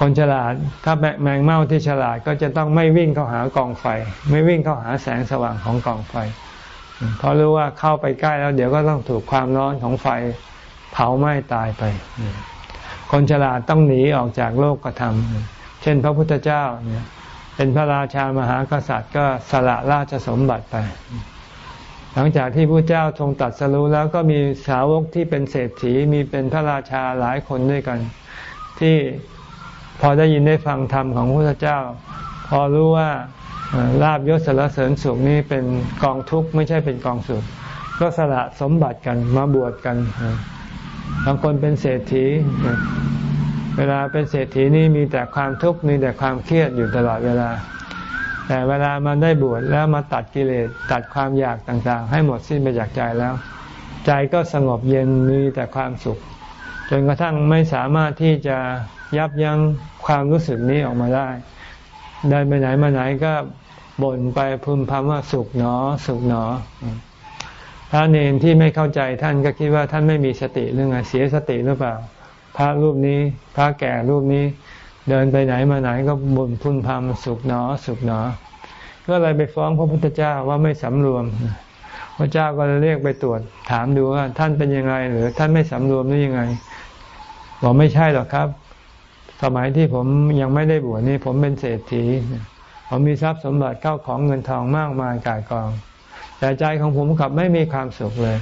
[SPEAKER 1] คนฉลาด ถ้าแมงเม่าที่ฉลาดก็จะต้องไม่วิ่งเข้าหากองไฟ ไม่วิ่งเข้าหาแสงสว่างของกองไฟ เพราะรู้ว่าเข้าไปใกล้แล้ว เดี๋ยวก็ต้องถูกความร้อนของไฟ เผาไหม้ตายไป คนฉลาดต้องหนีออกจากโลกกระทำเช่นพระพุทธเจ้าเนี่ย เป็นพระราชามหากษัตริย์ก็สละราชสมบัติไป หลังจากที่พระเจ้าทรงตัดสรู้แล้วก็มีสาวกที่เป็นเศรษฐีมีเป็นพระราชาหลายคนด้วยกัน ที่พอได้ยินได้ฟังธรรมของพระเจ้า พอรู้ว่าลาบยศสารเสริญสุขนี้เป็นกองทุกข์ไม่ใช่เป็นกองสุข ก็สละสมบัติกันมาบวชกันบางคนเป็นเศรษฐี เวลาเป็นเศรษฐีนี่มีแต่ความทุกข์มีแต่ความเครียดอยู่ตลอดเวลา แต่เวลามันได้บวชแล้วมาตัดกิเลสตัดความอยากต่างๆ ให้หมดสิ้นไปจากใจแล้ว ใจก็สงบเย็นมีแต่ความสุข จนกระทั่งไม่สามารถที่จะยับยั้งความรู้สึกนี้ออกมาได้เดินไปไหนมาไหนก็บ่นไปพึมพำว่าสุขหนอ สุขหนอพระเนนที่ไม่เข้าใจท่านก็คิดว่าท่านไม่มีสติเรื่องอะไรเสียสติหรือเปล่า พระรูปนี้ พระแก่รูปนี้ เดินไปไหนมาไหนก็บ่นพุ่นพำสุขหนอ สุขหนอ ก็เลยไปฟ้องพระพุทธเจ้าว่าไม่สำรวม พระเจ้าก็เลยเรียกไปตรวจถามดูว่า ท่านเป็นยังไง หรือท่านไม่สำรวมหรือยังไงบอกไม่ใช่หรอกครับ สมัยที่ผมยังไม่ได้บวชนี่ผมเป็นเศรษฐีผมมีทรัพย์สมบัติเข้าของเงินทองมากมายกายกอง แต่ใจของผมกลับไม่มีความสุขเลย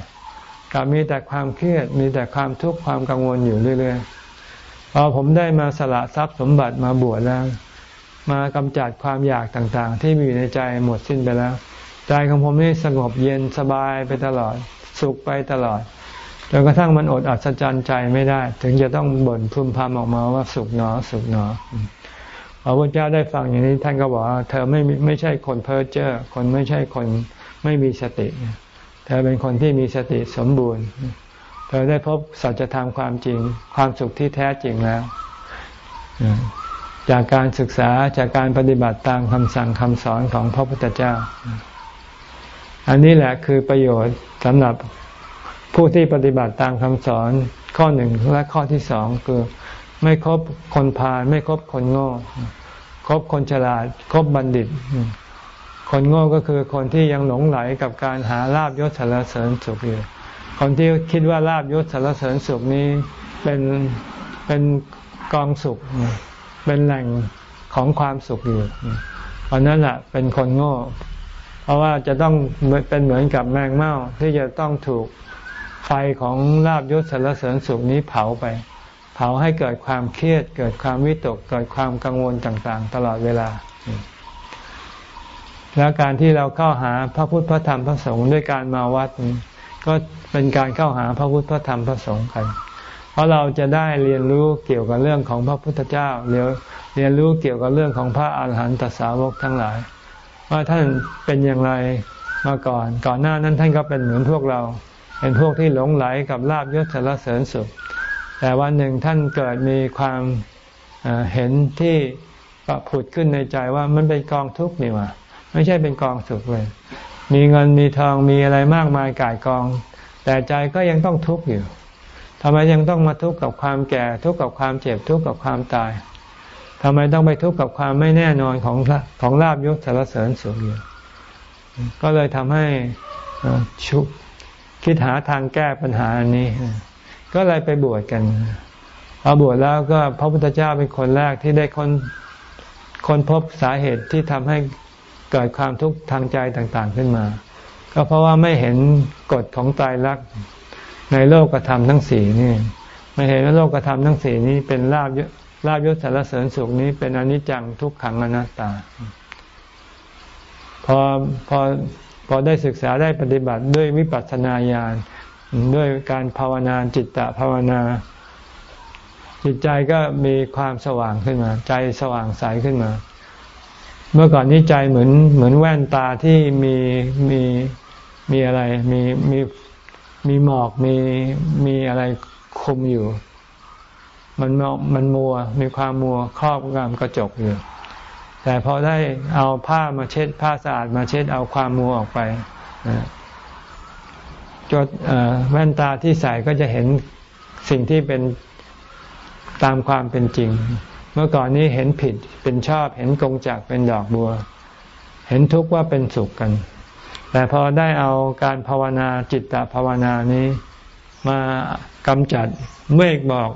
[SPEAKER 1] กับมีแต่ความเครียดมีแต่ความทุกข์ความกังวลอยู่เรื่อยๆพอผมได้มาสละทรัพย์สมบัติมาบวชแล้ว มากำจัดความอยากต่างๆ ที่มีอยู่ในใจหมดสิ้นไปแล้ว ใจของผมนี่สงบเย็นสบายไปตลอด สุขไปตลอดจนกระทั่งมันอดอัศจรรย์ใจไม่ได้ ถึงจะต้องบ่นพึมพำออกมาว่าสุขหนอ สุขหนอพระพุทธเจ้าได้ฟังอย่างนี้ท่านก็บอกว่าเธอไม่ไม่ใช่คนเพ้อเจ้อคนไม่ใช่คนไม่มีสติเธอเป็นคนที่มีสติสมบูรณ์ เธอได้พบสัจธรรมความจริง ความสุขที่แท้จริงแล้ว จากการศึกษาจากการปฏิบัติตามคำสั่งคำสอนของพระพุทธเจ้า อันนี้แหละคือประโยชน์สำหรับผู้ที่ปฏิบัติตามคำสอนข้อหนึ่งและข้อที่สองคือ ไม่คบคนพาลไม่คบคนโง่คบคนฉลาดคบบัณฑิต คนโง่ก็คือคนที่ยังหลงไหลกับการหาลาบยศสารเสริญสุขอยู่ คนที่คิดว่าลาบยศสารเสริญสุขนี้เป็นเป็นกองสุข เป็นแหล่งของความสุขอยู่เพราะนั้นแหละเป็นคนโง่ เพราะว่าจะต้องเป็นเหมือนกับแมงเม่าที่จะต้องถูกไฟของลาบยศสารเสริญสุขนี้เผาไป เผาให้เกิดความเครียด เกิดความวิตก เกิดความกังวลต่าง ๆ ตลอดเวลา แล้วการที่เราเข้าหาพระพุทธพระธรรมพระสงฆ์ด้วยการมาวัด ก็เป็นการเข้าหาพระพุทธพระธรรมพระสงฆ์กัน เพราะเราจะได้เรียนรู้เกี่ยวกับเรื่องของพระพุทธเจ้าเรียนเรียนรู้เกี่ยวกับเรื่องของพระอาหารหันตสาวกทั้งหลาย ว่าท่านเป็นอย่างไรมาก่อน ก่อนหน้านั้นท่านก็เป็นเหมือนพวกเรา เป็นพวกที่หลงไหลกับลาบยศสารเสริญสุข แต่วันหนึ่งท่านเกิดมีความเห็นที่ผุดขึ้นในใจว่ามันเป็นกองทุกข์นี่ว่า ไม่ใช่เป็นกองสุขเลย มีเงินมีทองมีอะไรมากมายกายกอง แต่ใจก็ยังต้องทุกข์อยู่ทำไมยังต้องมาทุกข์กับความแก่ ทุกข์กับความเจ็บทุกข์กับความตายทำไมต้องไปทุกข์กับความไม่แน่นอนของของลาบยศสารเสริญสุขอยู่ก็เลยทำให้ชุกคิดหาทางแก้ปัญหาอันนี้ ก็เลยไปบวชกันพอบวชแล้วก็พระพุทธเจ้าเป็นคนแรกที่ได้คนคนพบสาเหตุที่ทำให้ เกิดความทุกข์ทางใจต่างๆขึ้นมา ก็เพราะว่าไม่เห็นกฎของตายรักในโลกธรรมทั้งสี่นี่ไม่เห็นว่าโลกธรรมทั้งสี่นี้เป็นลาบยลาบยศสารเสริญสุขนี้เป็นอนิจจังทุกขังอนัตตา พอพอพอได้ศึกษาได้ปฏิบัติด้วยวิปัสสนาญาณด้วยการภาวนาจิตตภาวนา จิตใจก็มีความสว่างขึ้นมา ใจสว่างใสขึ้นมา เมื่อก่อนนี้ใจเหมือนเหมือนแว่นตาที่มีมีมีอะไร มีมีมีหมอกมีมีอะไรคุมอยู่ มันมันมัว มีความมัวครอบงำกระจกอยู่ แต่พอได้เอาผ้ามาเช็ดผ้าสะอาดมาเช็ดเอาความมัวออกไปจดแว่นตาที่ใส่ก็จะเห็นสิ่งที่เป็นตามความเป็นจริง เมื่อก่อนนี้เห็นผิดเป็นชอบ เห็นกงจักเป็นดอกบัว เห็นทุกข์ว่าเป็นสุขกัน แต่พอได้เอาการภาวนาจิตตภาวนานี้ มากำจัดเมฆบอก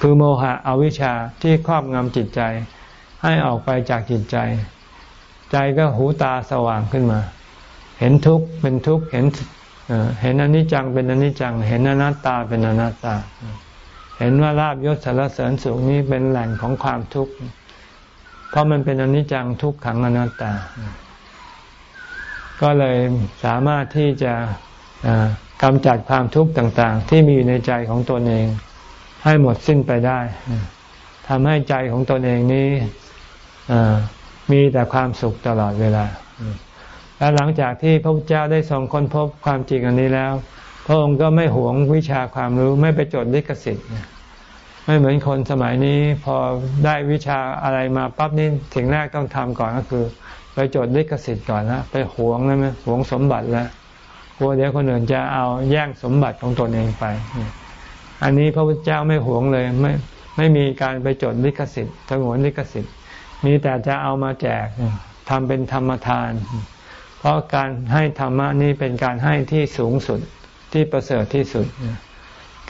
[SPEAKER 1] คือโมหะอวิชชาที่ครอบงำจิตใจ ให้ออกไปจากจิตใจ ใจก็หูตาสว่างขึ้นมา เห็นทุกข์เป็นทุกข์เห็นเห็นอนิจจังเป็นอนิจจัง เห็นอนัตตาเป็นอนัตตา เห็นว่าลาบยศสารเสริญสุขนี้เป็นแหล่งของความทุกข์ เพราะมันเป็นอนิจจังทุกขังอนัตตา ก็เลยสามารถที่จะกำจัดความทุกข์ต่างๆ ที่มีอยู่ในใจของตนเอง ให้หมดสิ้นไปได้ทำให้ใจของตนเองนี้มีแต่ความสุขตลอดเวลา และหลังจากที่พระพุทธเจ้าได้ทรงค้นพบความจริงอันนี้แล้ว พระองค์ก็ไม่หวงวิชาความรู้ไม่ไปจดลิขสิทธิ์ไม่เหมือนคนสมัยนี้พอได้วิชาอะไรมาปั๊บนี่สิ่งแรกต้องทำก่อนก็คือ ไปจดลิขสิทธิ์ก่อนนะไปหวงนะไหมหวงสมบัติแล้วกลัวเดี๋ยวคนอื่นจะเอาแย่งสมบัติของตนเองไป อันนี้พระพุทธเจ้าไม่หวงเลยไม่ไม่มีการไปจดลิขสิทธิ์สงวนลิขสิทธิ์ มีแต่จะเอามาแจกทำเป็นธรรมทาน เพราะการให้ธรรมะนี้เป็นการให้ที่สูงสุด ที่ประเสริฐที่สุด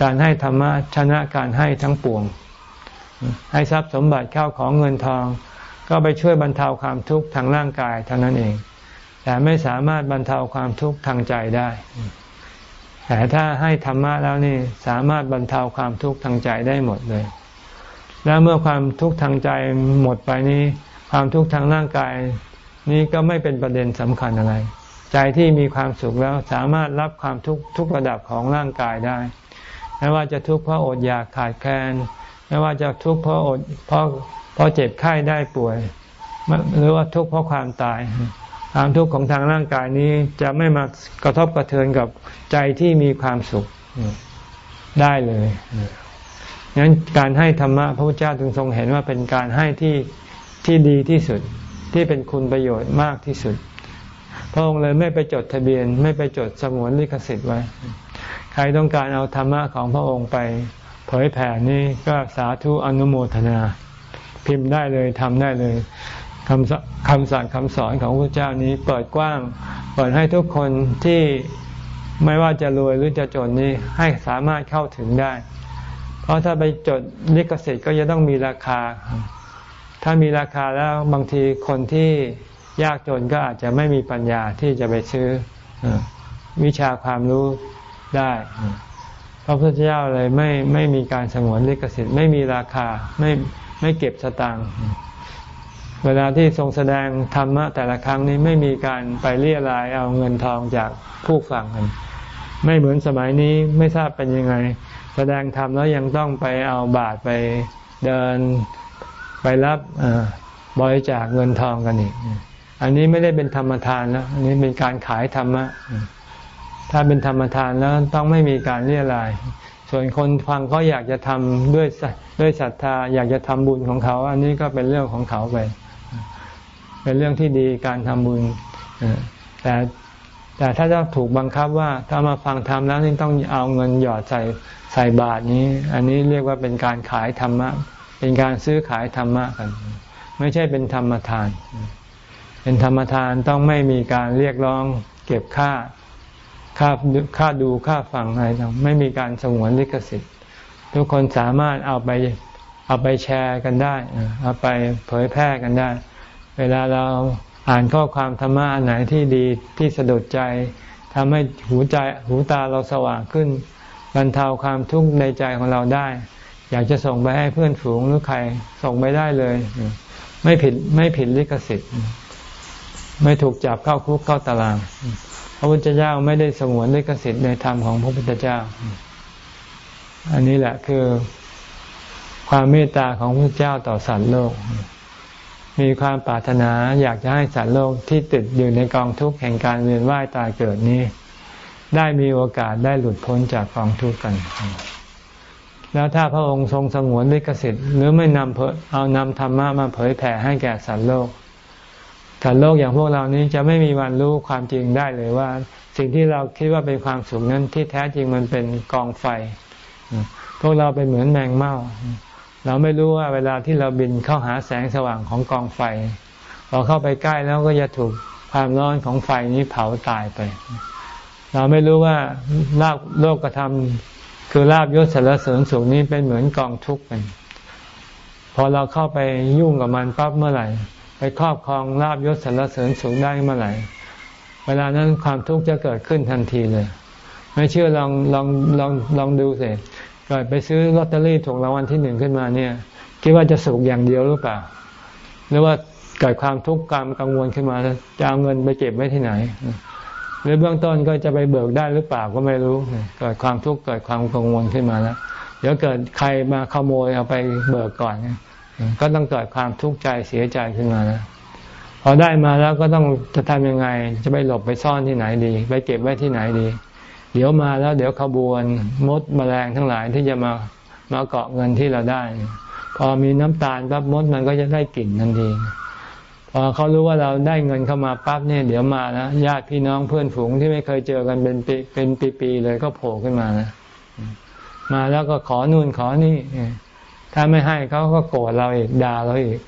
[SPEAKER 1] การให้ธรรมะชนะการให้ทั้งปวง ให้ทรัพย์สมบัติเข้าของเงินทอง ก็ไปช่วยบรรเทาความทุกข์ทางร่างกายเท่านั้นเอง แต่ไม่สามารถบรรเทาความทุกข์ทางใจได้ แต่ถ้าให้ธรรมะแล้วนี่สามารถบรรเทาความทุกข์ทางใจได้หมดเลย แล้วเมื่อความทุกข์ทางใจหมดไปนี้ ความทุกข์ทางร่างกายนี้ก็ไม่เป็นประเด็นสำคัญอะไร ใจที่มีความสุขแล้วสามารถรับความทุกข์ทุกระดับของร่างกายได้ไม่ว่าจะทุกข์เพราะอดอยากขาดแคลนไม่ว่าจะทุกข์เพราะอดเพราะเพราะเจ็บไข้ได้ป่วย หรือว่าทุกข์เพราะความตาย ความทุกข์ของทางร่างกายนี้จะไม่มากระทบกระเทือนกับใจที่มีความสุขได้เลยงั้นการให้ธรรมะพระพุทธเจ้าจึงทรงเห็นว่าเป็นการให้ที่ที่ดีที่สุดที่เป็นคุณประโยชน์มากที่สุด พระองค์เลยไม่ไปจดทะเบียน ไม่ไปจดสงวนลิขสิทธิ์ไว้ ใครต้องการเอาธรรมะของพระองค์ไป เผยแผ่นี่ก็สาธุอนุโมทนา พิมพ์ได้เลยทำได้เลยคำคำสั่งคำสอนของพระเจ้านี้เปิดกว้าง เปิดให้ทุกคนที่ไม่ว่าจะรวยหรือจะจนนี้ให้สามารถเข้าถึงได้ เพราะถ้าไปจดลิขสิทธิ์ก็จะต้องมีราคา ถ้ามีราคาแล้วบางทีคนที่ ยากจนก็อาจจะไม่มีปัญญาที่จะไปซื้อวิชาความรู้ได้พระพุทธเจ้าเลยไม่ไม่มีการสงวนลิขสิทธิ์ไม่มีราคาไม่ไม่เก็บสตางค์เวลาที่ทรงแสดงธรรมะแต่ละครั้งนี้ไม่มีการไปเรียรายเอาเงินทองจากผู้ฟังกันไม่เหมือนสมัยนี้ไม่ทราบเป็นยังไง แสดงธรรมแล้วยังต้องไปเอาบาทไปเดินไปรับ บริจาคเงินทองกันอีก อันนี้ไม่ได้เป็นธรรมทานแล้วอันนี้เป็นการขายธรรมะถ้าเป็นธรรมทานแล้วต้องไม่มีการเรียรายส่วนคนฟังเขาอยากจะทำด้วยด้วยศรัทธา อยากจะทำบุญของเขา อันนี้ก็เป็นเรื่องของเขาไป เป็นเรื่องที่ดีการทำบุญแต่แต่ถ้าจะถูกบังคับว่าถ้ามาฟังธรรมแล้วนี่ต้องเอาเงินหยอดใส่ใส่บาทนี้ อันนี้เรียกว่าเป็นการขายธรรมะ เป็นการซื้อขายธรรมะกัน ไม่ใช่เป็นธรรมทาน เป็นธรรมทานต้องไม่มีการเรียกร้องเก็บค่าค่าค่าดูค่าฟังอะไรต่างไม่มีการสงวนลิขสิทธิ์ ทุกคนสามารถเอาไปเอาไปแชร์กันได้ เอาไปเผยแพร่กันได้ เวลาเราอ่านข้อความธรรมะไหนที่ดีที่สะดุดใจทำให้หูใจหูตาเราสว่างขึ้นบรรเทาความทุกข์ในใจของเราได้ อยากจะส่งไปให้เพื่อนฝูงหรือใครส่งไปได้เลย ไม่ผิดไม่ผิดลิขสิทธิ์ ไม่ถูกจับเข้าคุกเข้าตาราง พระพุทธเจ้าไม่ได้สงวนลิขสิทธิ์ในธรรมของพระพุทธเจ้า อันนี้แหละคือความเมตตาของพระเจ้าต่อสัตว์โลก มีความปรารถนาอยากจะให้สัตว์โลกที่ติดอยู่ในกองทุกข์แห่งการเวียนว่ายตายเกิดนี้ ได้มีโอกาสได้หลุดพ้นจากกองทุกข์กัน แล้วถ้าพระองค์ทรงสงวนลิขสิทธิ์หรือไม่นำเอานำธรรมะมาเผยแผ่ให้แก่สัตว์โลก สัตว์โลกอย่างพวกเรานี้จะไม่มีวันรู้ความจริงได้เลยว่า สิ่งที่เราคิดว่าเป็นความสุขนั้นที่แท้จริงมันเป็นกองไฟ พวกเราเป็นเหมือนแมงเม่า เราไม่รู้ว่าเวลาที่เราบินเข้าหาแสงสว่างของกองไฟพอเข้าไปใกล้แล้วก็จะถูกความร้อนของไฟนี้เผาตายไป เราไม่รู้ว่าลาบโลกกระทำคือลาบยศสารเสริญสุขนี้เป็นเหมือนกองทุกข์กัน พอเราเข้าไปยุ่งกับมันปั๊บเมื่อไหร่ ไปครอบครองลาบยศสารเสริญสุขได้เมื่อไหร่เวลานั้นความทุกข์จะเกิดขึ้นทันทีเลย ไม่เชื่อลองลองลองลองดูสิเกิดไปซื้อลอตเตอรี่ถูกรางวัลที่หนึ่งขึ้นมาเนี่ย คิดว่าจะสุขอย่างเดียวหรือเปล่า หรือว่าเกิดความทุกข์ความกังวลขึ้นมาจะเอาเงินไปเก็บไว้ที่ไหน หรือเบื้องต้นก็จะไปเบิกได้หรือเปล่าก็ไม่รู้เกิดความทุกข์เกิดความกังวลขึ้นมาแล้วเดี๋ยวเกิดใครมาขโมยเอาไปเบิกก่อน ก็ต้องเกิดความทุกข์ใจเสียใจขึ้นมาแล้วพอได้มาแล้วก็ต้องจะทำยังไง จะไปหลบไปซ่อนที่ไหนดี ไปเก็บไว้ที่ไหนดี เดี๋ยวมาแล้วเดี๋ยวขบวนมดมแมลงทั้งหลายที่จะมามาเกาะเงินที่เราได้ พอมีน้ำตาลปั๊บมดมันก็จะได้กลิ่นทันทีพอเขารู้ว่าเราได้เงินเข้ามาปั๊บเนี่ยเดี๋ยวมาแล้วญาติพี่น้องเพื่อนฝูงที่ไม่เคยเจอกันเป็นปีเป็นปีๆเลยก็โผล่ขึ้นมานะมาแล้วก็ขอนู่นขอนี่ ถ้าไม่ให้เขาก็โกรธเราอีกด่าเราอีก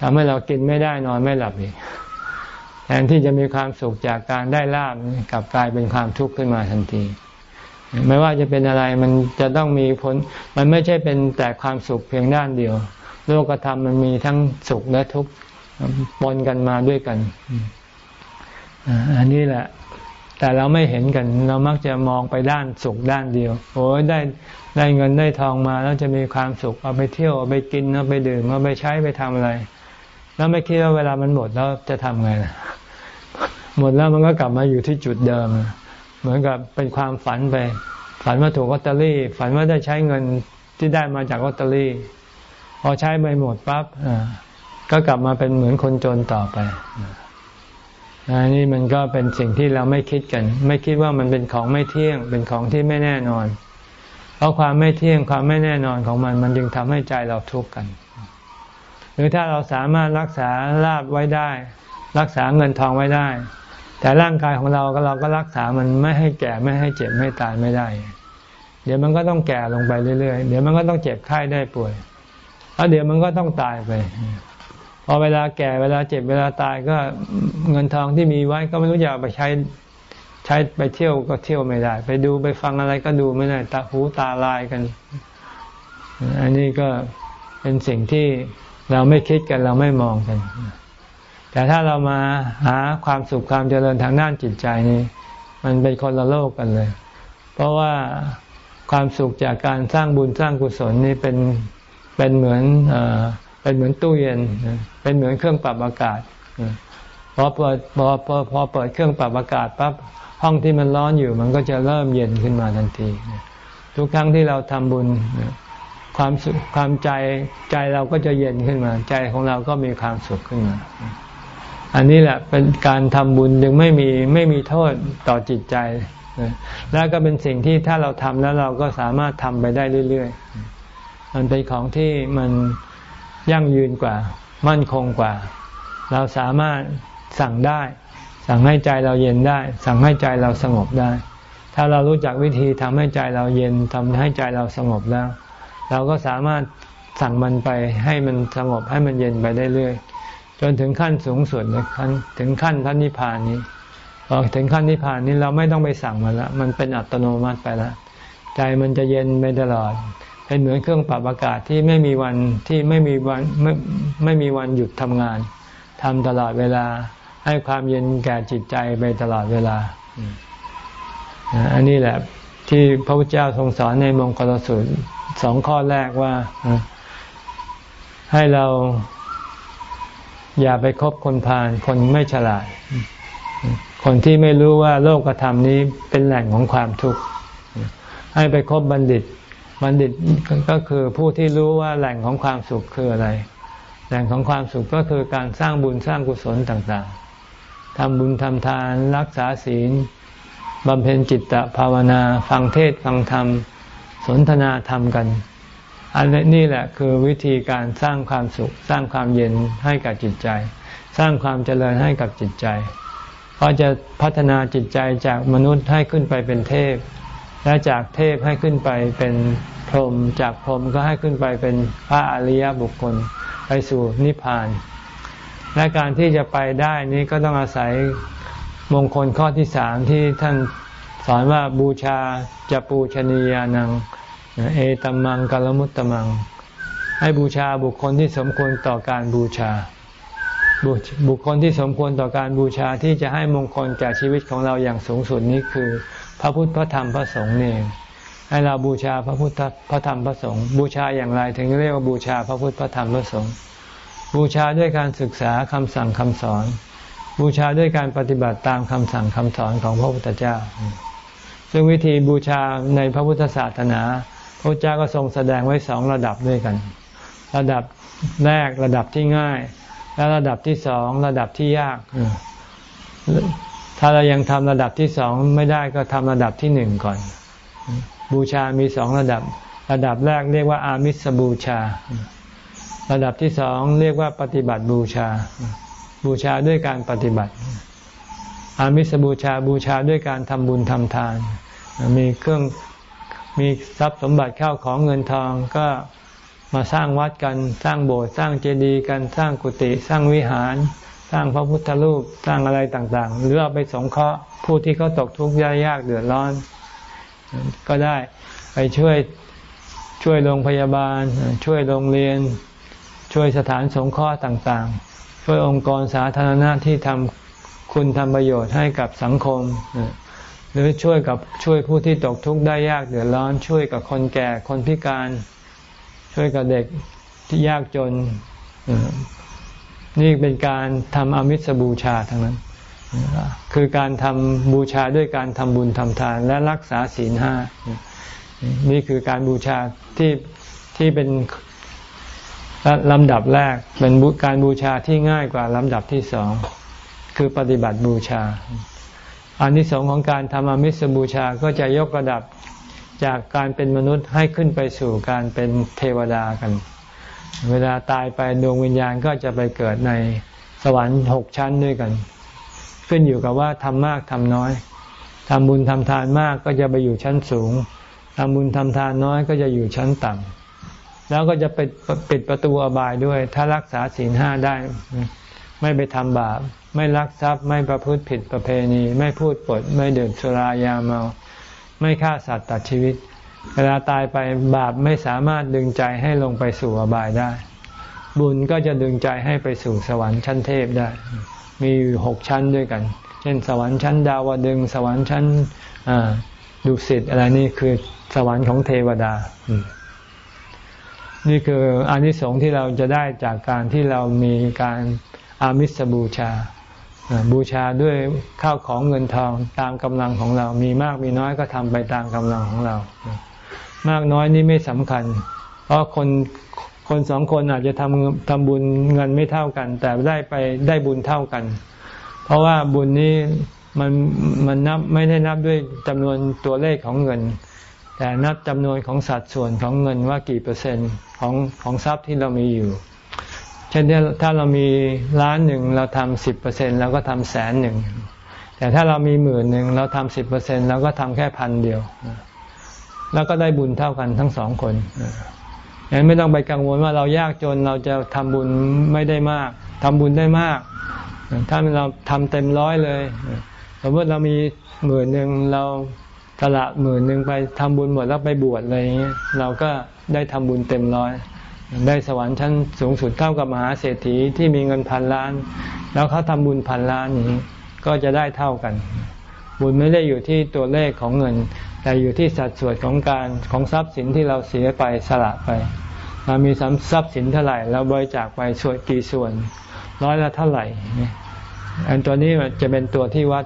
[SPEAKER 1] ทำให้เรากินไม่ได้นอนไม่หลับอีกแทนที่จะมีความสุขจากการได้ลาบกลับกลายเป็นความทุกข์ขึ้นมาทันที ไม่ว่าจะเป็นอะไรมันจะต้องมีผล มันไม่ใช่เป็นแต่ความสุขเพียงด้านเดียว โลกธรรมมันมีทั้งสุขและทุกข์ปนกันมาด้วยกันอันนี้แหละ แต่เราไม่เห็นกัน เรามักจะมองไปด้านสุขด้านเดียว โอ้ยได้ได้เงินได้ทองมาแล้วจะมีความสุขเอาไปเที่ยวเอาไปกินเอาไปดื่มเอาไปใช้ไปทำอะไร แล้วไม่คิดว่าเวลามันหมดแล้วจะทำไงนะหมดแล้วมันก็กลับมาอยู่ที่จุดเดิม เหมือนกับเป็นความฝันไป ฝันว่าถูกลอตเตอรี่ ฝันว่าได้ใช้เงินที่ได้มาจากลอตเตอรี่ พอใช้ไปหมดปั๊บก็กลับมาเป็นเหมือนคนจนต่อไป อันนี้มันก็เป็นสิ่งที่เราไม่คิดกัน ไม่คิดว่ามันเป็นของไม่เที่ยง เป็นของที่ไม่แน่นอน เพราะความไม่เที่ยงความไม่แน่นอนของมัน มันจึงทำให้ใจเราทุกข์กัน หรือถ้าเราสามารถรักษาลาบไว้ได้ รักษาเงินทองไว้ได้ แต่ร่างกายของเราก็เราก็รักษามันไม่ให้แก่ไม่ให้เจ็บไม่ตายไม่ได้ เดี๋ยวมันก็ต้องแก่ลงไปเรื่อยๆ เดี๋ยวมันก็ต้องเจ็บไข้ได้ป่วยแล้วเดี๋ยวมันก็ต้องตายไป อเวลาแก่เวลาเจ็บเวลาตายก็เงินทองที่มีไว้ก็ไม่รู้จะเอาไปใช้ใช้ไปเที่ยวก็เที่ยวไม่ได้ ไปดูไปฟังอะไรก็ดูไม่ได้ตาหูตาลายกัน อันนี้ก็เป็นสิ่งที่เราไม่คิดกันเราไม่มองกัน แต่ถ้าเรามาหาความสุขความเจริญทางด้านจิตใจนี่มันเป็นคนละโลกกันเลย เพราะว่าความสุขจากการสร้างบุญสร้างกุศลนี่เป็นเป็นเหมือนอ เป็นเหมือนตู้เย็น เป็นเหมือนเครื่องปรับอากาศพอเปิดพอพอพอเปิดเครื่องปรับอากาศปั๊บห้องที่มันร้อนอยู่มันก็จะเริ่มเย็นขึ้นมาทันที ทุกครั้งที่เราทำบุญความสุขความใจใจเราก็จะเย็นขึ้นมา ใจของเราก็มีความสุขขึ้นมา อันนี้แหละเป็นการทำบุญยังไม่มีไม่มีโทษต่อจิตใจ แล้วก็เป็นสิ่งที่ถ้าเราทำแล้วเราก็สามารถทำไปได้เรื่อยๆ มันเป็นของที่มัน ยั่งยืนกว่า มั่นคงกว่า เราสามารถสั่งได้ สั่งให้ใจเราเย็นได้ สั่งให้ใจเราสงบได้ ถ้าเรารู้จักวิธีทำให้ใจเราเย็นทำให้ใจเราสงบแล้ว เราก็สามารถสั่งมันไปให้มันสงบให้มันเย็นไปได้เรื่อยจนถึงขั้นสูงสุดนะขั้นถึงขั้นพระนิพพานนี้พอถึงขั้นนิพพานนี้เราไม่ต้องไปสั่งมันละมันเป็นอัตโนมัติไปแล้วใจมันจะเย็นไปตลอด เป็นเหมือนเครื่องปรับอากาศที่ไม่มีวันที่ไม่มีวันไม่ไม่มีวันหยุดทำงานทำตลอดเวลา ให้ความเย็นแก่จิตใจไปตลอดเวลา อันนี้แหละที่พระพุทธเจ้าทรงสอนในมงคลสูตรสองข้อแรกว่า ให้เราอย่าไปคบคนพาลคนไม่ฉลาด คนที่ไม่รู้ว่าโลกธรรมนี้เป็นแหล่งของความทุกข์ ให้ไปคบบัณฑิต บัณฑิตก็คือผู้ที่รู้ว่าแหล่งของความสุขคืออะไร แหล่งของความสุขก็คือการสร้างบุญสร้างกุศลต่างๆทำบุญทำทานรักษาศีลบำเพ็ญจิตตภาวนา ฟังเทศฟังธรรม สนทนาธรรมกัน อันนี้แหละคือวิธีการสร้างความสุข สร้างความเย็นให้กับจิตใจ สร้างความเจริญให้กับจิตใจ เพราะจะพัฒนาจิตใจจากมนุษย์ให้ขึ้นไปเป็นเทพ และจากเทพให้ขึ้นไปเป็นพรหมจากพรหมก็ให้ขึ้นไปเป็นพระอริยบุคคลไปสู่นิพพาน และการที่จะไปได้นี้ก็ต้องอาศัยมงคลข้อที่สามที่ท่านสอนว่าบูชาจะปูชนียานัง เอตัมมังกลมุตตมัง ให้บูชาบุคคลที่สมควรต่อการบูชา บุคคลที่สมควรต่อการบูชาที่จะให้มงคลแก่ชีวิตของเราอย่างสูงสุดนี้คือ พระพุทธพระธรรมพระสงฆ์นี่ให้เราบูชาพระพุทธพระธรรมพระสงฆ์บูชาอย่างไรถึงเรียกว่าบูชาพระพุทธพระธรรมพระสงฆ์บูชาด้วยการศึกษาคำสั่งคำสอน บูชาด้วยการปฏิบัติตามคำสั่งคำสอนของพระพุทธเจ้า ซึ่งวิธีบูชาในพระพุทธศาสนา พระเจ้าก็ทรงแสดงไว้สองระดับด้วยกัน ระดับแรกระดับที่ง่าย และระดับที่สองระดับที่ยาก ถ้าเรายังทำระดับที่สองไม่ได้ก็ทำระดับที่หนึ่งก่อน บูชามีสองระดับ ระดับแรกเรียกว่าอามิสบูชา ระดับที่สองเรียกว่าปฏิบัติบูชา บูชาด้วยการปฏิบัติ อามิสบูชาบูชาด้วยการทำบุญทำทาน มีเครื่องมีทรัพย์สมบัติเข้าของเงินทองก็มาสร้างวัดกัน สร้างโบสถ์สร้างเจดีย์กันสร้างกุฏิสร้างวิหาร สร้างพระพุทธรูปสร้างอะไรต่างๆ หรือเอาไปสงเคราะห์ผู้ที่เขาตกทุกข์ยากยากเดือดร้อน ก็ได้ไปช่วยช่วยโรงพยาบาล ช่วยโรงเรียน ช่วยสถานสงเคราะห์ต่างๆ ช่วยองค์กรสาธารณะที่ทำคุณทำประโยชน์ให้กับสังคม หรือช่วยกับช่วยผู้ที่ตกทุกข์ได้ยากเดือดร้อน ช่วยกับคนแก่คนพิการ ช่วยกับเด็กที่ยากจน นี่เป็นการทำอมิสบูชาทั้งนั้น คือการทำบูชาด้วยการทำบุญทำทานและรักษาศีลห้า นี่คือการบูชาที่ที่เป็นลำดับแรก เป็นการบูชาที่ง่ายกว่าลำดับที่สอง คือปฏิบัติบูชาอันที่สองของการทำอมิสบูชาก็จะยกระดับจากการเป็นมนุษย์ให้ขึ้นไปสู่การเป็นเทวดากัน เวลาตายไปดวงวิญญาณก็จะไปเกิดในสวรรค์หกชั้นด้วยกัน ขึ้นอยู่กับว่าทำมากทำน้อยทำบุญทำทานมากก็จะไปอยู่ชั้นสูงทำบุญทำทานน้อยก็จะอยู่ชั้นต่ำแล้วก็จะไปปิดประตูอบายด้วย ถ้ารักษาศีลห้าได้ ไม่ไปทำบาป ไม่ลักทรัพย์ ไม่ประพฤติผิดประเพณี ไม่พูดปด ไม่ดื่มสุรายาเมา ไม่ฆ่าสัตว์ตัดชีวิต เวลาตายไปบาปไม่สามารถดึงใจให้ลงไปสู่อบายได้ บุญก็จะดึงใจให้ไปสู่สวรรค์ชั้นเทพได้ มีอยู่หกชั้นด้วยกัน เช่น สวรรค์ชั้นดาวดึงสวรรค์ชั้นดุสิตอะไรนี่คือสวรรค์ของเทวดา นี่คืออานิสงส์ที่เราจะได้จากการที่เรามีการอามิสบูชา บูชาด้วยข้าวของเงินทองตามกำลังของเรา มีมากมีน้อยก็ทำไปตามกำลังของเรา มากน้อยนี่ไม่สำคัญ เพราะคนคนสองคนอาจจะทำทำบุญเงินไม่เท่ากัน แต่ได้ไปได้บุญเท่ากัน เพราะว่าบุญนี้มันมันนับไม่ได้นับด้วยจำนวนตัวเลขของเงิน แต่นับจำนวนของสัดส่วนของเงินว่ากี่เปอร์เซ็นต์ของของทรัพย์ที่เรามีอยู่ เช่นถ้าเรามีล้านหนึ่งเราทำสิบเปอร์เซ็นต์เราก็ทำแสนหนึ่งแต่ถ้าเรามีหมื่นหนึ่งเราทำสิบเปอร์เซ็นต์เราก็ทำแค่พันเดียว แล้วก็ได้บุญเท่ากันทั้งสองคนยังไม่ต้องไปกังวลว่าเรายากจนเราจะทำบุญไม่ได้มากทำบุญได้มาก ถ้าเราทำเต็มร้อยเลย สมมติเรามีหมื่นหนึ่งเราตละหมื่นหนึ่งไปทำบุญหมดแล้วไปบวชอะไรอย่างเงี้ยเราก็ได้ทำบุญเต็มร้อยได้สวรรค์ชั้นสูงสุดเท่ากับมหาเศรษฐีที่มีเงินพันล้าน แล้วเขาทำบุญพันล้านนี้ ก็จะได้เท่ากัน บุญไม่ได้อยู่ที่ตัวเลขของเงิน แต่อยู่ที่สัดส่วนของการของทรัพย์สินที่เราเสียไปสละไป เรามีทรัพย์สินเท่าไหร่เราบริจาคไปส่วนกี่ส่วน ร้อยละเท่าไหร่อันตัวนี้จะเป็นตัวที่วัด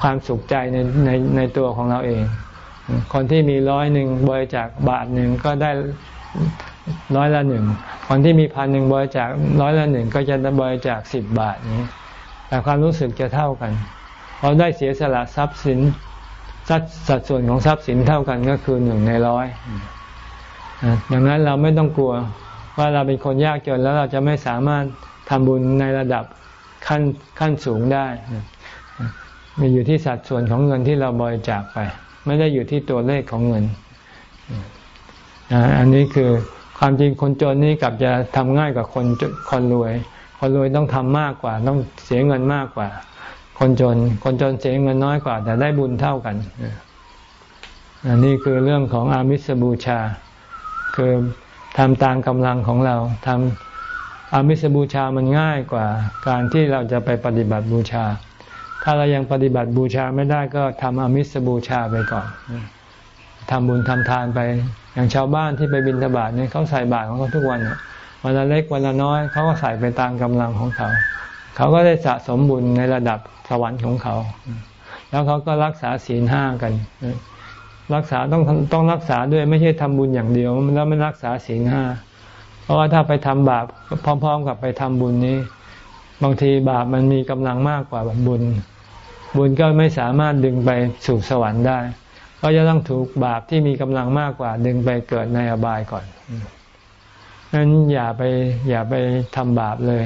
[SPEAKER 1] ความสุขใจในในในตัวของเราเอง คนที่มีร้อยหนึ่งบริจาคบาทหนึ่งก็ได้ร้อยละหนึ่ง คนที่มีพันหนึ่งบริจาคร้อยละหนึ่งก็จะบริจาคสิบบาทนี้ แต่ความรู้สึกจะเท่ากัน เราได้เสียสละทรัพย์สิน สัดส่วนของทรัพย์สินเท่ากันก็คือหนึ่งในร้อยดังนั้นเราไม่ต้องกลัวว่าเราเป็นคนยากจนแล้วเราจะไม่สามารถทำบุญในระดับขั้นขั้นสูงได้ มีอยู่ที่สัดส่วนของเงินที่เราบริจาคไป ไม่ได้อยู่ที่ตัวเลขของเงิน อันนี้คือความจริงคนจนนี่กลับจะทำง่ายกว่าคนคนรวย คนรวยต้องทำมากกว่า ต้องเสียเงินมากกว่า คนจน คนจนเสียเงินน้อยกว่า แต่ได้บุญเท่ากันอันนี้คือเรื่องของอามิสบูชา คือทำตามกำลังของเราทำอามิสบูชามันง่ายกว่า การที่เราจะไปปฏิบัติบูชา ถ้าเรายังปฏิบัติบูชาไม่ได้ก็ทำอามิสบูชาไปก่อนทำบุญทำทานไป อย่างชาวบ้านที่ไปบิณฑบาตเนี่ยเขาใส่บาตรของเขาทุกวันวันละเล็กวันละน้อยเขาก็ใส่ไปตามกำลังของเขา เขาก็ได้สะสมบุญในระดับสวรรค์ของเขา แล้วเขาก็รักษาศีลห้ากัน รักษาต้องต้องรักษาด้วยไม่ใช่ทำบุญอย่างเดียว แล้วไม่รักษาศีลห้า เพราะว่าถ้าไปทำบาปพร้อม ๆ กับไปทำบุญนี้ บางทีบาปมันมีกำลังมากกว่าบุญ บุญก็ไม่สามารถดึงไปสู่สวรรค์ได้ ก็จะต้องถูกบาปที่มีกำลังมากกว่า ดึงไปเกิดในอบายก่อนนั้นอย่าไปอย่าไปทำบาปเลย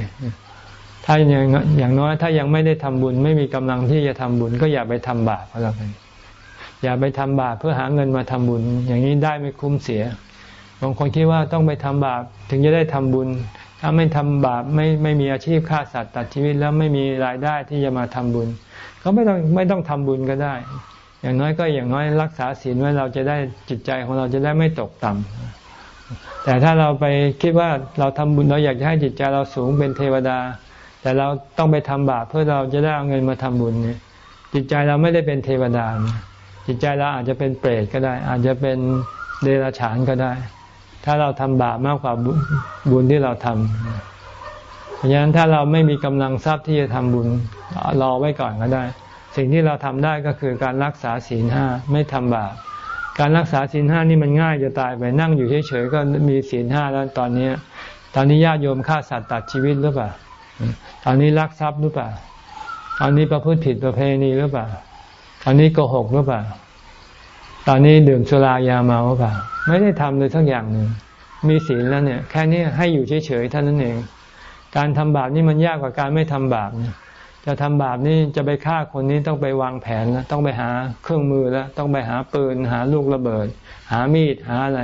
[SPEAKER 1] ถ้าอย่างอย่างน้อยถ้ายังไม่ได้ทำบุญ ไม่มีกำลังที่จะทำบุญ ก็อย่าไปทำบาปก็แล้วกันอย่าไปทำบาปเพื่อหาเงินมาทำบุญ อย่างนี้ได้ไม่คุ้มเสียบางคนคิดว่าต้องไปทำบาปถึงจะได้ทำบุญ ถ้าไม่ทำบาปไม่ไม่มีอาชีพฆ่าสัตว์ตัดชีวิตแล้วไม่มีรายได้ที่จะมาทำบุญ ก็ไม่ต้องไม่ต้องทำบุญก็ได้ อย่างน้อยก็อย่างน้อยรักษาศีลไว้เราจะได้จิตใจของเราจะได้ไม่ตกต่ำแต่ถ้าเราไปคิดว่าเราทำบุญเราอยากจะให้จิตใจเราสูงเป็นเทวดา แต่เราต้องไปทำบาปเพื่อเราจะได้เอาเงินมาทำบุญเนี่ย จิตใจเราไม่ได้เป็นเทวดา จิตใจเราอาจจะเป็นเปรตก็ได้ อาจจะเป็นเดรัจฉานก็ได้ ถ้าเราทำบาปมากกว่าบุญที่เราทำเพราะฉะนั้นถ้าเราไม่มีกำลังทรัพย์ที่จะทำบุญรอไว้ก่อนก็ได้ สิ่งที่เราทำได้ก็คือการรักษาศีลห้าไม่ทำบาปการรักษาศีลห้านี่มันง่ายจะตายไปนั่งอยู่เฉยๆก็มีศีลห้าแล้วตอนนี้ ตอนนี้ญาติโยมฆ่าสัตว์ตัดชีวิตหรือเปล่า ตอนนี้ลักทรัพย์หรือเปล่า ตอนนี้ประพฤติผิดประเพณีหรือเปล่า ตอนนี้โกหกหรือเปล่า ตอนนี้ดื่มสุรายาเมาหรือเปล่า ไม่ได้ทำเลยทั้งอย่างหนึ่ง มีศีลแล้วเนี่ย แค่นี้ให้อยู่เฉยๆท่านั้นเอง การทำบาปนี่มันยากกว่าการไม่ทำบาปเนี่ยจะทำบาปนี่จะไปฆ่าคนนี้ต้องไปวางแผนแล้วต้องไปหาเครื่องมือแล้ว ต้องไปหาปืน หาลูกระเบิด หามีดหาอะไร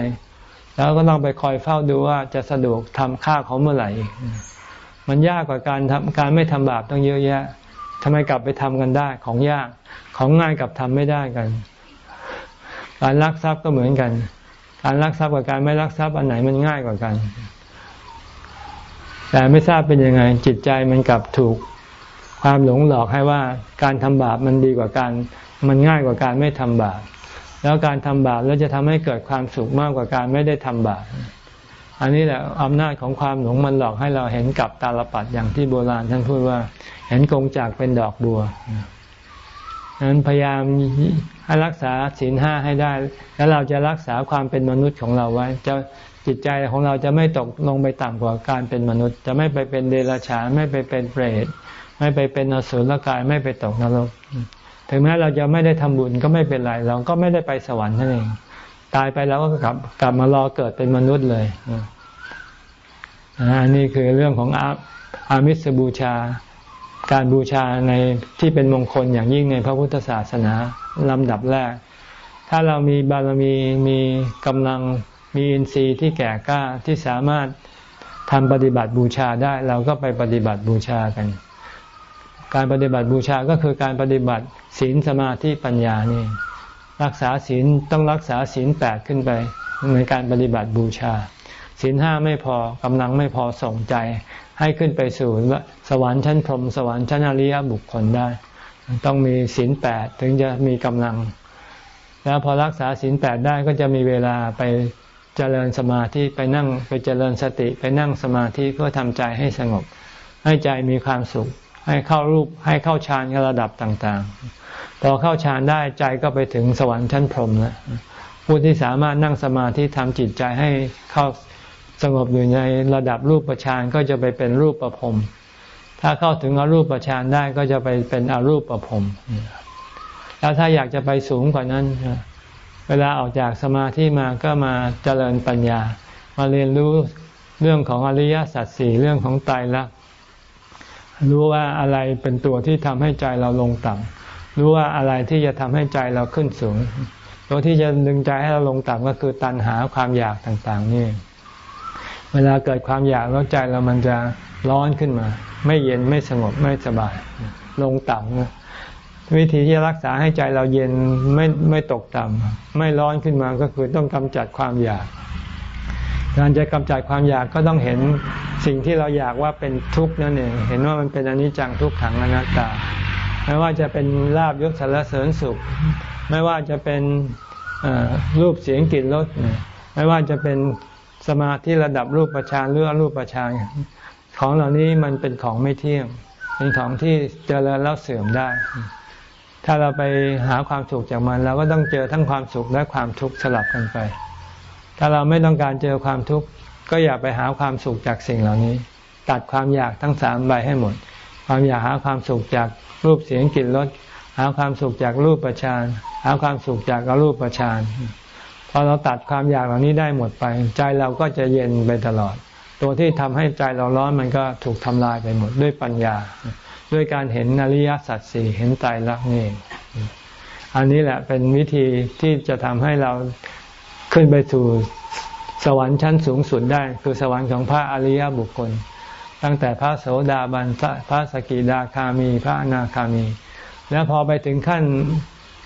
[SPEAKER 1] แล้วก็ต้องไปคอยเฝ้าดูว่าจะสะดวกทำฆ่าเขาเมื่อไหร่ มันยากกว่าการทำการไม่ทำบาปต้องเยอะแยะทำไมกลับไปทำกันได้ ของยากของง่ายกลับทำไม่ได้กัน การลักทรัพย์ก็เหมือนกัน การลักทรัพย์กับการไม่ลักทรัพย์อันไหนมันง่ายกว่ากัน แต่ไม่ทราบเป็นยังไง จิตใจมันกลับถูกความหลงหลอกให้ว่าการทำบาปมันดีกว่าการมันง่ายกว่าการไม่ทำบาปแล้วการทำบาปแล้วจะทำให้เกิดความสุขมากกว่าการไม่ได้ทำบาป อันนี้แหละอำนาจของความหลงมันหลอกให้เราเห็นกับตาลปัดอย่างที่โบราณท่านพูดว่า เห็นกงจากเป็นดอกบัวนั้นพยายามรักษาศีลห้าให้ได้ แล้วเราจะรักษาความเป็นมนุษย์ของเราไว้ จะจิตใจของเราจะไม่ตกลงไปต่ำกว่าการเป็นมนุษย์ จะไม่ไปเป็นเดรัจฉานไม่ไปเป็นเปรตไม่ไปเป็นอสุรกายไม่ไปตกนรก ถึงแม้เราจะไม่ได้ทำบุญก็ไม่เป็นไร เราก็ไม่ได้ไปสวรรค์นั่นเอง ตายไปแล้วก็กลับ กลับมารอเกิดเป็นมนุษย์เลยอันนี้คือเรื่องของอาอามิสบูชา การบูชาในที่เป็นมงคลอย่างยิ่งในพระพุทธศาสนาลำดับแรก ถ้าเรามีบารมีมีกำลังมีอินทรีย์ที่แก่กล้าที่สามารถทำปฏิบัติบูชาได้ เราก็ไปปฏิบัติบูชากัน การปฏิบัติบูชาก็คือการปฏิบัติศีลสมาธิปัญญานี่ รักษาศีลต้องรักษาศีลแปดขึ้นไปในการปฏิบัติบูชาศีลห้าไม่พอกำลังไม่พอส่งใจ ให้ขึ้นไปสู่สวรรค์ชั้นพรมสวรรค์ชั้นอริยบุคคลได้ ต้องมีศีลแปดถึงจะมีกำลัง แล้วพอรักษาศีลแปดได้ก็จะมีเวลาไปเจริญสมาธิไปนั่งไปเจริญสติไปนั่งสมาธิเพื่อทำใจให้สงบ ให้ใจมีความสุข ให้เข้ารูปให้เข้าฌานระดับต่างๆ พอเข้าฌานได้ใจก็ไปถึงสวรรค์ชั้นพรหมแล้วผู้ที่สามารถนั่งสมาธิทำจิตใจให้เข้าสงบอยู่ในระดับรูปประชานก็จะไปเป็นรูปประพรมถ้าเข้าถึงอรูปประชานได้ก็จะไปเป็นอรูปประพรมแล้วถ้าอยากจะไปสูงกว่านั้น เวลาออกจากสมาธิมาก็มาเจริญปัญญา มาเรียนรู้เรื่องของอริยสัจสี่เรื่องของไตรลักษณ์รู้ว่าอะไรเป็นตัวที่ทำให้ใจเราลงต่ำ รู้ว่าอะไรที่จะทำให้ใจเราขึ้นสูง ตัวที่จะดึงใจให้เราลงต่ำก็คือตัณหาความอยากต่างๆ นี่ เวลาเกิดความอยากแล้วใจเรามันจะร้อนขึ้นมา ไม่เย็นไม่สงบไม่สบาย ลงต่ำวิธีที่รักษาให้ใจเราเย็นไม่ไม่ตกต่ำไม่ร้อนขึ้นมาก็คือต้องกำจัดความอยากการจะกำจัดความอยากก็ต้องเห็นสิ่งที่เราอยากว่าเป็นทุกข์นั่นเอง เห็นว่ามันเป็นอนิจจังทุกขังอนัตตา ไม่ว่าจะเป็นลาบยศสารเสริญสุข ไม่ว่าจะเป็นรูปเสียงกลิ่นรสไม่ว่าจะเป็นสมาธิระดับรูปประชานหรืออรูปประชานของเหล่านี้มันเป็นของไม่เที่ยง เป็นของที่เจริญแล้วเสื่อมได้ ถ้าเราไปหาความสุขจากมัน เราก็ต้องเจอทั้งความสุขและความทุกข์สลับกันไป ถ้าเราไม่ต้องการเจอความทุกข์ก็อย่าไปหาความสุขจากสิ่งเหล่านี้ ตัดความอยากทั้งสามใบให้หมด ความอยากหาความสุขจาก รูปเสียงกลิ่นรสหาความสุขจากรูปประชานหาความสุขจากอรูปประชานพอเราตัดความอยากเหล่านี้ได้หมดไป ใจเราก็จะเย็นไปตลอด ตัวที่ทำให้ใจเราร้อนมันก็ถูกทำลายไปหมดด้วยปัญญา ด้วยการเห็นอริยสัจสี่เห็นใจรักนี่อันนี้แหละเป็นวิธีที่จะทำให้เราขึ้นไปสู่สวรรค์ชั้นสูงสุดได้ คือสวรรค์ของพระอริยบุคคล ตั้งแต่พระโสดาบันพระสกิดาคามี พระอนาคามี แล้วพอไปถึงขั้น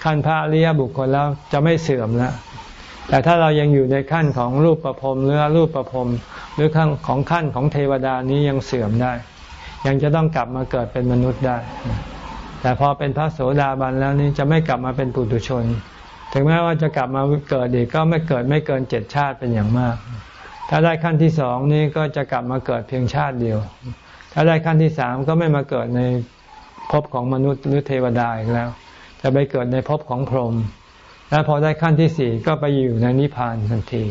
[SPEAKER 1] ขั้นพระอริยบุคคลแล้วจะไม่เสื่อมแล้วแต่ถ้าเรายังอยู่ในขั้นของรูปประพรมหรือรูปประพรมหรือขั้นของขั้นของเทวดานี้ยังเสื่อมได้ ยังจะต้องกลับมาเกิดเป็นมนุษย์ได้ แต่พอเป็นพระโสดาบันแล้วนี้จะไม่กลับมาเป็นปุถุชน ถึงแม้ว่าจะกลับมาเกิดอีกก็ไม่เกิดไม่เกินเจ็ดชาติเป็นอย่างมาก ถ้าได้ขั้นที่สองนี้ก็จะกลับมาเกิดเพียงชาติเดียว ถ้าได้ขั้นที่สามก็ไม่มาเกิดในภพของมนุษย์หรือเทวดาอีกแล้ว จะไปเกิดในภพของพรหมแล้วพอได้ขั้นที่สี่ก็ไปอยู่ในนิพพานทันที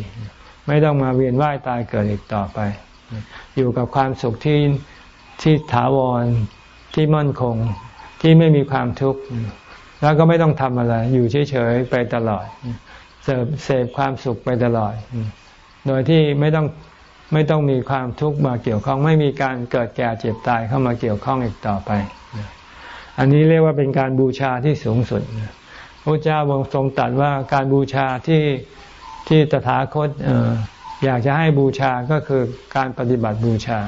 [SPEAKER 1] ไม่ต้องมาเวียนว่ายตายเกิดอีกต่อไป อยู่กับความสุขที่ที่ถาวรที่มั่นคงที่ไม่มีความทุกข์แล้วก็ไม่ต้องทำอะไร อยู่เฉยๆไปตลอดเสพเสพความสุขไปตลอด โดยที่ไม่ต้องไม่ต้องมีความทุกข์มาเกี่ยวข้อง ไม่มีการเกิดแก่เจ็บตายเข้ามาเกี่ยวข้องอีกต่อไป อันนี้เรียกว่าเป็นการบูชาที่สูงสุดพระเจ้าทรงตรัสว่าการบูชาที่ที่ตถาคตอยากจะให้บูชาก็คือการปฏิบัติบูชา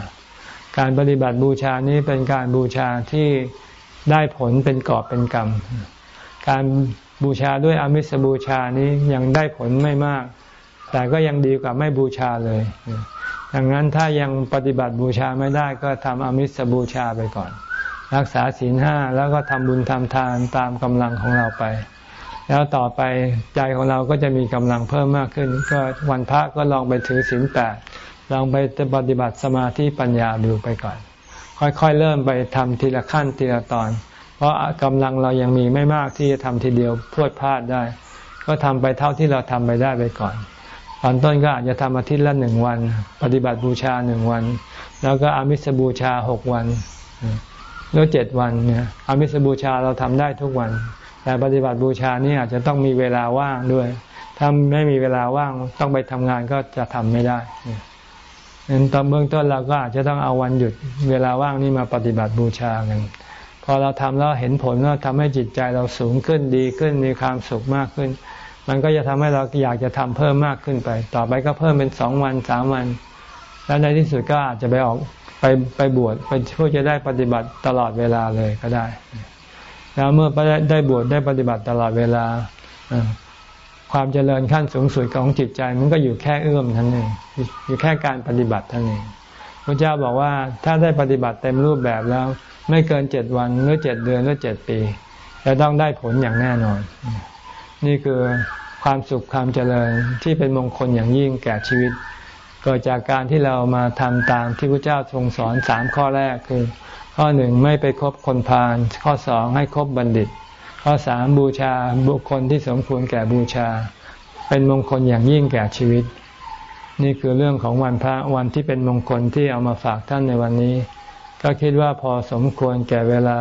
[SPEAKER 1] การปฏิบัติบูชานี้เป็นการบูชาที่ได้ผลเป็นกอบเป็นกรรม การบูชาด้วยอมิสบูชานี้ยังได้ผลไม่มาก แต่ก็ยังดีกว่าไม่บูชาเลยดังนั้นถ้ายังปฏิบัติบูชาไม่ได้ก็ทำอมิสบูชาไปก่อน รักษาศีลห้าแล้วก็ทำบุญทำทานตามกำลังของเราไป แล้วต่อไปใจของเราก็จะมีกำลังเพิ่มมากขึ้น ก็วันพระก็ลองไปถือศีลแปดลองไปปฏิบัติสมาธิปัญญาดูไปก่อน ค่อยๆเริ่มไปทำทีละขั้นทีละตอน เพราะกำลังเรายังมีไม่มากที่จะทำทีเดียวพรวดพลาดได้ ก็ทำไปเท่าที่เราทำไปได้ไปก่อน ตอนต้นก็อาจจะทำอาทิตย์ละหนึ่งวัน ปฏิบัติบูชาหนึ่งวัน แล้วก็อามิสบูชาหกวันแล้วเจ็ดวันเนี่ยอามิสบูชาเราทำได้ทุกวัน แต่ปฏิบัติบูชานี่อาจจะต้องมีเวลาว่างด้วย ถ้าไม่มีเวลาว่างต้องไปทำงานก็จะทำไม่ได้งนั้นตอนเบื้องต้นเราก็อาจจะต้องเอาวันหยุดเวลาว่างนี่มาปฏิบัติบูชากันพอเราทำแล้วเห็นผลว่าทำให้จิตใจเราสูงขึ้นดีขึ้นมีความสุขมากขึ้น มันก็จะทำให้เราอยากจะทำเพิ่มมากขึ้นไป ต่อไปก็เพิ่มเป็นสองวันสามวัน แล้วในที่สุดก็อาจจะไปออกไปไปบวชไปเพื่อจะได้ปฏิบัติตลอดเวลาเลยก็ได้ แล้วเมื่อได้บวชได้ปฏิบัติตลอดเวลาความเจริญขั้นสูงสุดของจิตใจ มันก็อยู่แค่เอื้อมท่านเองอยู่แค่การปฏิบัติท่านเองพระเจ้าบอกว่าถ้าได้ปฏิบัติเต็มรูปแบบแล้ว ไม่เกินเจ็ดวันหรือเจ็ดเดือนหรือเจ็ดปี จะต้องได้ผลอย่างแน่นอน นี่คือความสุขความเจริญที่เป็นมงคลอย่างยิ่งแก่ชีวิต เกิดจากการที่เรามาทำตามที่พระเจ้าทรงสอนสามข้อแรกคือ ข้อหนึ่งไม่ไปคบคนพาลข้อสองให้คบบัณฑิต ข้อสามบูชาบุคคลที่สมควรแก่บูชา เป็นมงคลอย่างยิ่งแก่ชีวิต นี่คือเรื่องของวันพระวันที่เป็นมงคลที่เอามาฝากท่านในวันนี้ ก็คิดว่าพอสมควรแก่เวลา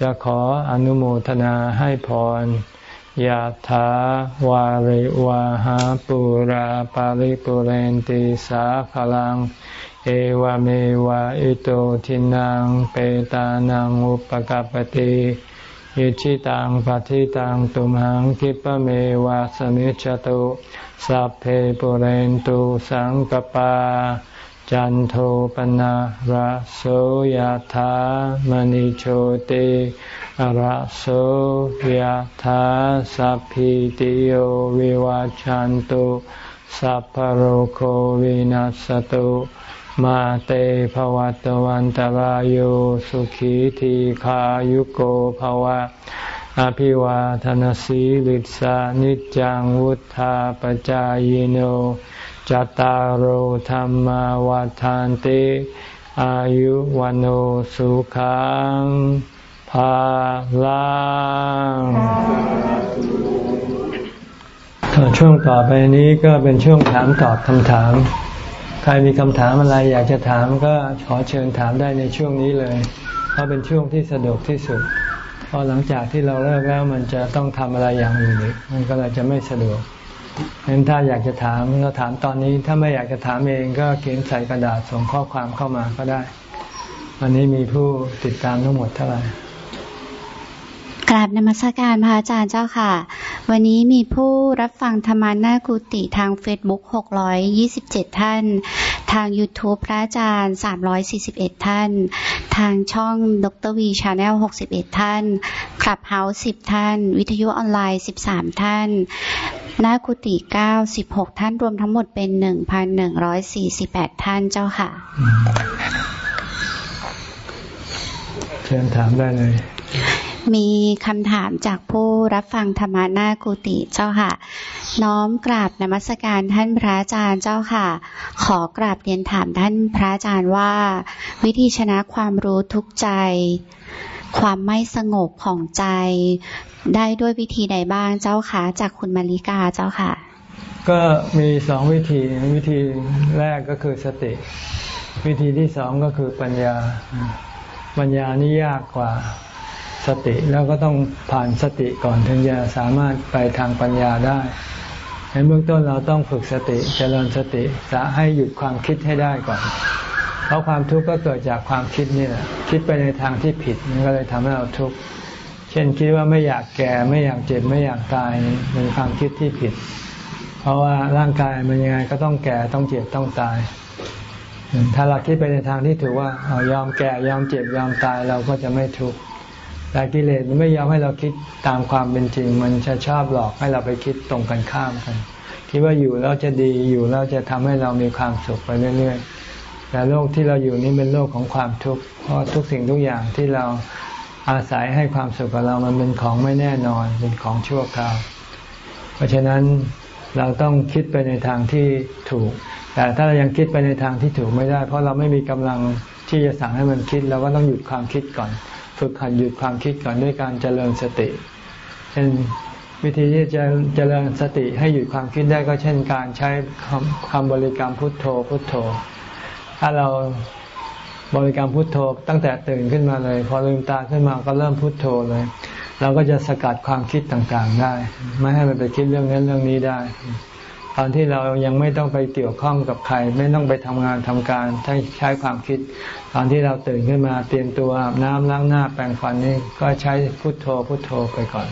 [SPEAKER 1] จะขออนุโมทนาให้พร ยะถาวาริวาหาปุราปาริปุเรนติสาขลัง เอวเมวะอิโตทินังเปตานังอุปกปติยิชิตังปฏิตังตุมหังคิปเมวะสมิจฉตุสัพเพปุเรนตุสังกปา จันโทปนะระโสยธามณิโชติระโสยธาสัพพิติโยวิวัจจันตุสัพพโรโควินัสตุมาเตภวัตวันตารโยสุขีทีขายุโกภวะ อภิวาทนสีลิสานิจังวุธาปจายโน จตารโหธรรมวาทานติอายุวันโอสุขังภาลังช่วงต่อไปนี้ก็เป็นช่วงถามตอบคำถาม ใครมีคำถามอะไรอยากจะถามก็ขอเชิญถามได้ในช่วงนี้เลย เพราะเป็นช่วงที่สะดวกที่สุดพอหลังจากที่เราเลิกแล้วมันจะต้องทำอะไรอย่างอื่นอีกมันก็เลยจะไม่สะดวก เห็นถ้าอยากจะถามก็ถามตอนนี้ ถ้าไม่อยากจะถามเองก็เขียนใส่กระดาษส่งข้อความเข้ามาก็ได้ วันนี้มีผู้ติดตามทั้งหมดเท่าไหร่
[SPEAKER 2] กราบนมัสการพระอาจารย์เจ้าค่ะ วันนี้มีผู้รับฟังธรรมานากุติทางเฟซบุ๊ก627 ท่าน ทาง YouTube พระอาจารย์ 341 ท่าน ทางช่องดรวีชาแนล61 ท่านคลับเฮาส์10 ท่าน วิทยุออนไลน์ 13 ท่าน นากุติ96ท่านรวมทั้งหมดเป็น1,148ท่านเจ้าค่ะ
[SPEAKER 1] เชิญถามได้เลย
[SPEAKER 2] มีคำถามจากผู้รับฟังธรรมานากุติเจ้าค่ะ น้อมกราบนมัสการท่านพระอาจารย์เจ้าค่ะ ขอกราบเรียนถามท่านพระอาจารย์ว่า วิธีชนะความรู้ทุกใจความไม่สงบของใจ ได้ด้วยวิธีใดบ้างเจ้าค่ะจากคุณมาริกาเจ้าค่ะ
[SPEAKER 1] ก็มีสองวิธีวิธีแรกก็คือสติ วิธีที่สองก็คือปัญญา ปัญญานี่ยากกว่าสติแล้วก็ต้องผ่านสติก่อนถึงจะสามารถไปทางปัญญาได้ในเบื้องต้นเราต้องฝึกสติเจริญสติจะให้หยุดความคิดให้ได้ก่อน เพราะความทุกข์ก็เกิดจากความคิดนี่แหละคิดไปในทางที่ผิดมันก็เลยทำให้เราทุกข์ เช่นคิดว่าไม่อยากแก่ไม่อยากเจ็บไม่อยากตายเป็นความคิดที่ผิด เพราะว่าร่างกายมันยังไงก็ต้องแก่ต้องเจ็บต้องตาย ถ้าเราคิดไปในทางที่ถือว่ายอมแก่ยอมเจ็บยอมตายเราก็จะไม่ทุกข์แต่กิเลสมันไม่ยอมให้เราคิดตามความเป็นจริง มันจะชอบหลอกให้เราไปคิดตรงกันข้ามกัน คิดว่าอยู่แล้วจะดีอยู่แล้วจะทำให้เรามีความสุขไปเรื่อยๆแต่โลกที่เราอยู่นี้เป็นโลกของความทุกข์เพราะทุกสิ่งทุกอย่างที่เรา อาศัยให้ความสุขกับเรามันเป็นของไม่แน่นอน เป็นของชั่วคราว เพราะฉะนั้นเราต้องคิดไปในทางที่ถูก แต่ถ้าเรายังคิดไปในทางที่ถูกไม่ได้ เพราะเราไม่มีกำลังที่จะสั่งให้มันคิดเราก็ต้องหยุดความคิดก่อน ฝึกหัดหยุดความคิดก่อนด้วยการเจริญสติเช่นวิธีที่จะเจริญสติให้หยุดความคิดได้ก็เช่นการใช้คำคำบริกรรมพุทโธพุทโธ ถ้าเรา บริกรรมพุทโธตั้งแต่ตื่นขึ้นมาเลย พอลืมตาขึ้นมาก็เริ่มพุทโธเลย เราก็จะสกัดความคิดต่างๆได้ ไม่ให้มันไปคิดเรื่องนั้นเรื่องนี้ได้ ตอนที่เรายังไม่ต้องไปเกี่ยวข้องกับใคร ไม่ต้องไปทำงานทำการใช้ความคิด ตอนที่เราตื่นขึ้นมาเตรียมตัวอาบน้ำล้างหน้าแปรงฟันนี่ก็ใช้พุทโธพุทโธไปก่อน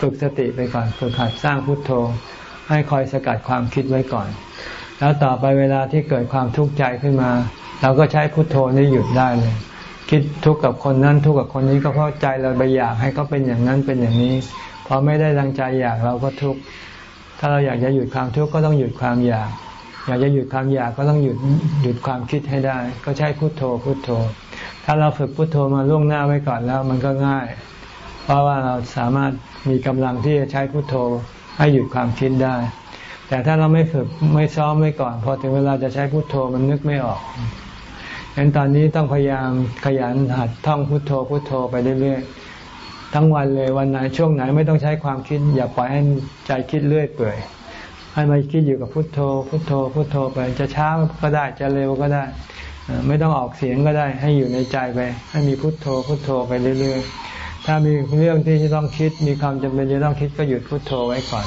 [SPEAKER 1] ฝึกสติไปก่อนฝึกหัดสร้างพุทโธ ให้คอยสกัดความคิดไว้ก่อน แล้วต่อไปเวลาที่เกิดความทุกข์ใจขึ้นมา เราก็ใช้พุทโธนี้หยุดได้เลยคิดทุกข์กับคนนั้นทุกข์กับคนนี้ก็เพราะใจเราไปอยากให้เขาเป็นอย่างนั้นเป็นอย่างนี้พอไม่ได้ดังใจอยากเราก็ทุกข์ถ้าเราอยากจะหยุดความทุกข์ก็ต้องหยุดความอยาก อยากจะหยุดความอยากก็ต้องหยุดหยุดความคิดให้ได้ ก็ใช้พุทโธพุทโธ ถ้าเราฝึกพุทโธมาล่วงหน้าไว้ก่อนแล้วมันก็ง่าย เพราะว่าเราสามารถมีกำลังที่จะใช้พุทโธให้หยุดความคิดได้ แต่ถ้าเราไม่ฝึกไม่ซ้อมไว้ก่อนพอถึงเวลาจะใช้พุทโธมันนึกไม่ออก งั้นตอนนี้ต้องพยายามขยันหัดท่องพุทโธพุทโธไปเรื่อยๆทั้งวันเลยวันไหนช่วงไหนไม่ต้องใช้ความคิด อย่าปล่อยให้ใจคิดเรื่อยเปื่อยให้มาคิดอยู่กับพุทโธ พุทโธพุทโธไปจะช้าก็ได้จะเร็วก็ได้ ไม่ต้องออกเสียงก็ได้ให้อยู่ในใจไป ให้มีพุทโธพุทโธไปเรื่อยๆ ถ้ามีเรื่องที่จะต้องคิด มีความจำเป็นจะต้องคิดก็หยุดพุทโธไว้ก่อน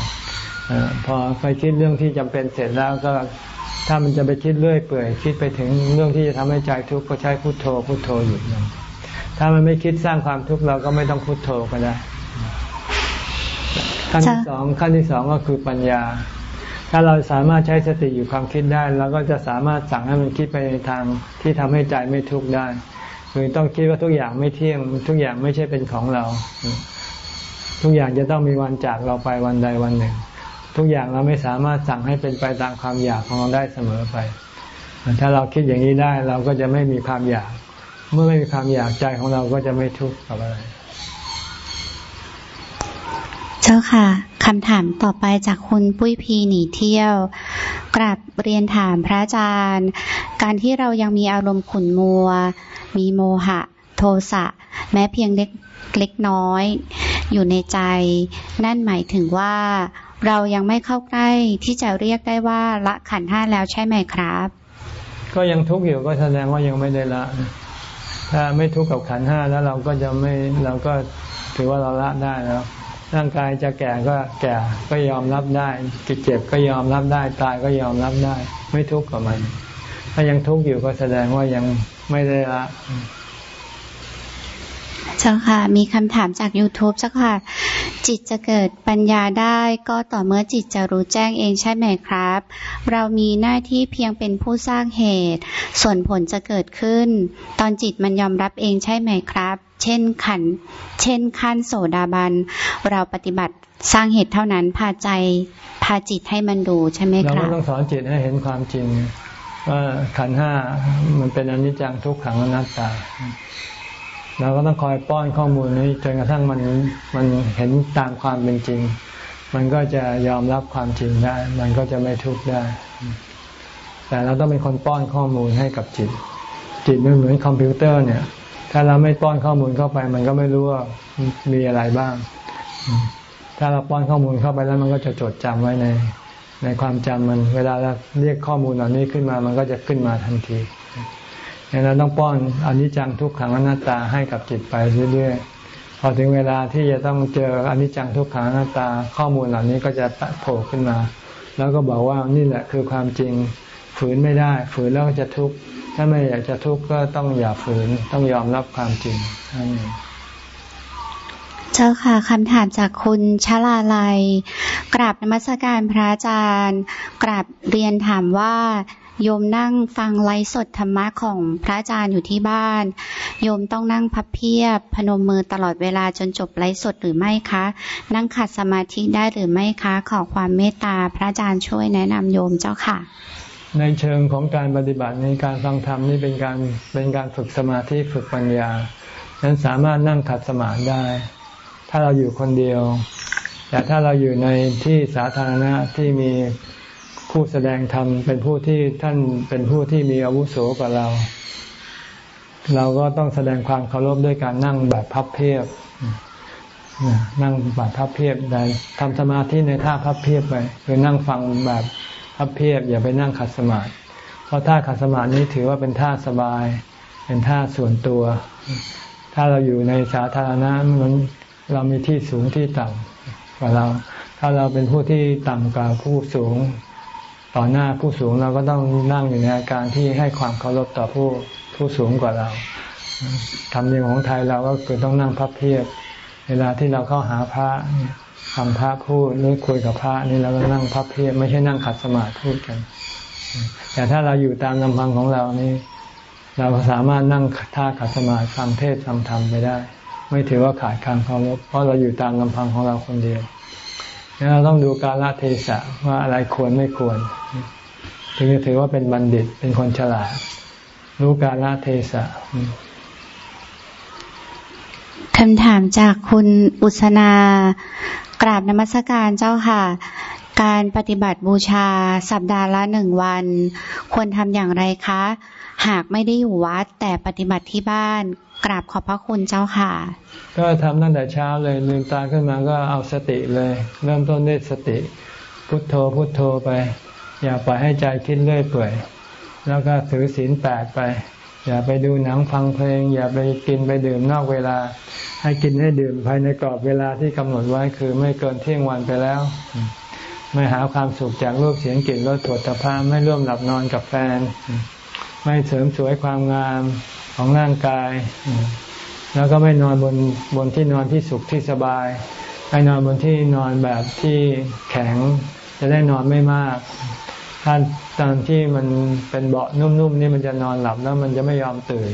[SPEAKER 1] อพอไปคิดเรื่องที่จำเป็นเสร็จแล้วก็ ถ้ามันจะไปคิดเรื่อยเปื่อย คิดไปถึงเรื่องที่จะทำให้ใจทุกข์ก็ใช้พุทโธพุทโธหยุดมันถ้ามันไม่คิดสร้างความทุกข์เราก็ไม่ต้องพุทโธก็ได้ขั้นที่สองขั้นที่สองก็คือปัญญา ถ้าเราสามารถใช้สติอยู่ความคิดได้เราก็จะสามารถสั่งให้มันคิดไปในทางที่ทำให้ใจไม่ทุกข์ได้คือต้องคิดว่าทุกอย่างไม่เที่ยงทุกอย่างไม่ใช่เป็นของเรา ทุกอย่างจะต้องมีวันจากเราไปวันใดวันหนึ่ง ทุกอย่างเราไม่สามารถสั่งให้เป็นไปตามความอยากของเราได้เสมอไป ถ้าเราคิดอย่างนี้ได้เราก็จะไม่มีความอยาก เมื่อไม่มีความอยากใจของเราก็จะไม่ทุกข์กับอะไร
[SPEAKER 2] เจ้าค่ะคำถามต่อไปจากคุณปุ้ยพีหนีเที่ยวกราบเรียนถามพระอาจารย์ การที่เรายังมีอารมณ์ขุนมัว มีโมหะ โทสะแม้เพียงเล็กเล็กน้อย อยู่ในใจ นั่นหมายถึงว่า เรายังไม่เข้าใกล้ที่จะเรียกได้ว่าละขันห้าแล้วใช่ไหมครับ
[SPEAKER 1] ก็ยังทุกข์อยู่ก็แสดงว่ายังไม่ได้ละ ถ้าไม่ทุกข์กับขันห้าแล้วเราก็จะไม่เราก็ถือว่าเราละได้แล้วร่างกายจะแก่ก็แก่ก็ยอมรับได้เจ็บก็ยอมรับได้ ตายก็ยอมรับได้ ไม่ทุกข์กับมัน ถ้ายังทุกข์อยู่ก็แสดงว่ายังไม่ได้ละ
[SPEAKER 2] เจ้าค่ะ มีคำถามจาก YouTube เจ้าค่ะ จิตจะเกิดปัญญาได้ก็ต่อเมื่อจิตจะรู้แจ้งเองใช่ไหมครับ เรามีหน้าที่เพียงเป็นผู้สร้างเหตุ ส่วนผลจะเกิดขึ้น ตอนจิตมันยอมรับเองใช่ไหมครับ เช่นขัน เช่นขั้นโสดาบัน เราปฏิบัติสร้างเหตุเท่านั้นพาใจพาจิตให้มันดูใช่ไหมครับ
[SPEAKER 1] เราต้องสอนจิตให้เห็นความจริงว่าขันห้ามันเป็นอนิจจังทุกขังอนัตตา เราก็ต้องคอยป้อนข้อมูลนี้จนกระทั่งมันมันเห็นตามความเป็นจริง มันก็จะยอมรับความจริงได้ มันก็จะไม่ทุกข์ได้ แต่เราต้องเป็นคนป้อนข้อมูลให้กับจิต จิตมันเหมือนคอมพิวเตอร์เนี่ย ถ้าเราไม่ป้อนข้อมูลเข้าไป มันก็ไม่รู้ว่ามีอะไรบ้าง ถ้าเราป้อนข้อมูลเข้าไปแล้วมันก็จะจดจำไว้ในในความจำมัน เวลาเราเรียกข้อมูลเหล่านี้ขึ้นมา มันก็จะขึ้นมาทันที เราต้องป้อนอนิจจังทุกขังอนัตตาให้กับจิตไปเรื่อยๆ พอถึงเวลาที่จะต้องเจออนิจจังทุกขังอนัตตาข้อมูลเหล่านี้ก็จะโผล่ขึ้นมา แล้วก็บอกว่านี่แหละคือความจริงฝืนไม่ได้ ฝืนแล้วก็จะทุกข์ถ้าไม่อยากจะทุกข์ก็ต้องอย่าฝืนต้องยอมรับความจริงนั่นเอง
[SPEAKER 2] เจ้าค่ะคำถามจากคุณชลาลัย กราบนมัสการพระอาจารย์ กราบเรียนถามว่า โยมนั่งฟังไลฟ์สดธรรมะของพระอาจารย์อยู่ที่บ้าน โยมต้องนั่งพับเพียบ พนมมือตลอดเวลาจนจบไลฟ์สดหรือไม่คะ นั่งขัดสมาธิได้หรือไม่คะ ขอความเมตตาพระอาจารย์ช่วยแนะนำโยมเจ้าค่ะ
[SPEAKER 1] ในเชิงของการปฏิบัติในการฟังธรรมนี่เป็นการเป็นการฝึกสมาธิฝึกปัญญานั้นสามารถนั่งขัดสมาธิได้ ถ้าเราอยู่คนเดียว แต่ถ้าเราอยู่ในที่สาธารณะที่มี ผู้แสดงธรรมเป็นผู้ที่ท่านเป็นผู้ที่มีอาวุโสกว่าเรา เราก็ต้องแสดงความเคารพด้วยการนั่งแบบพับเพียบนั่งแบบพับเพียบได้ทำสมาธิในท่าพับเพียบไปคือนั่งฟังแบบพับเพียบ อย่าไปนั่งขัดสมาธิเพราะท่าขัดสมาธินี้ถือว่าเป็นท่าสบาย เป็นท่าส่วนตัว ถ้าเราอยู่ในสาธารณะมันเรามีที่สูงที่ต่ำกว่าเรา ถ้าเราเป็นผู้ที่ต่ำกว่าผู้สูง ต่อหน้าผู้สูงเราก็ต้องนั่งอยู่ในอาการที่ให้ความเคารพต่อผู้ผู้สูงกว่าเราทำเนียมของไทยเราก็คือต้องนั่งพับเพียบ เวลาที่เราเข้าหาพระทำพระพูดหรือคุยกับพระนี่เราก็นั่งพับเพียบไม่ใช่นั่งขัดสมาธิพูดกัน แต่ถ้าเราอยู่ตามลำพังของเรานี่เราสามารถนั่งท่าขัดสมาธิฟังเทศฟังธรรมไปได้ ไม่ถือว่าขาดการเคารพเพราะเราอยู่ตามลำพังของเราคนเดียว เราต้องดูการละเทศะว่าอะไรควรไม่ควร ถึงจะถือว่าเป็นบัณฑิตเป็นคนฉลาด รู้การละเทศะ
[SPEAKER 2] คำถามจากคุณอุศนากราบนมัสการเจ้าค่ะ การปฏิบัติบูชาสัปดาห์ละหนึ่งวัน ควรทำอย่างไรคะ หากไม่ได้อยู่วัดแต่ปฏิบัติที่บ้าน กราบขอบพระคุณเจ้าค่ะ
[SPEAKER 1] ก็ทำตั้งแต่เช้าเลยลืมตาขึ้นมาก็เอาสติเลย เริ่มต้นด้วยสติ พุทโธพุทโธไป อย่าปล่อยให้ใจคิดเรื่อยเปื่อย แล้วก็ถือศีลแปดไป อย่าไปดูหนังฟังเพลง อย่าไปกินไปดื่มนอกเวลา ให้กินให้ดื่มภายในกรอบเวลาที่กำหนดไว้คือไม่เกินเที่ยงวันไปแล้ว ไม่หาความสุขจากรูปเสียงกลิ่นรสถวดตภาไม่ร่วมหลับนอนกับแฟน ไม่เสริมสวยความงาม ของร่างกาย แล้วก็ไม่นอนบนบนที่นอนที่สุขที่สบายให้นอนบนที่นอนแบบที่แข็งจะได้นอนไม่มากถ้าตอนที่มันเป็นเบาะนุ่มๆนี่มันจะนอนหลับแล้วมันจะไม่ยอมตื่น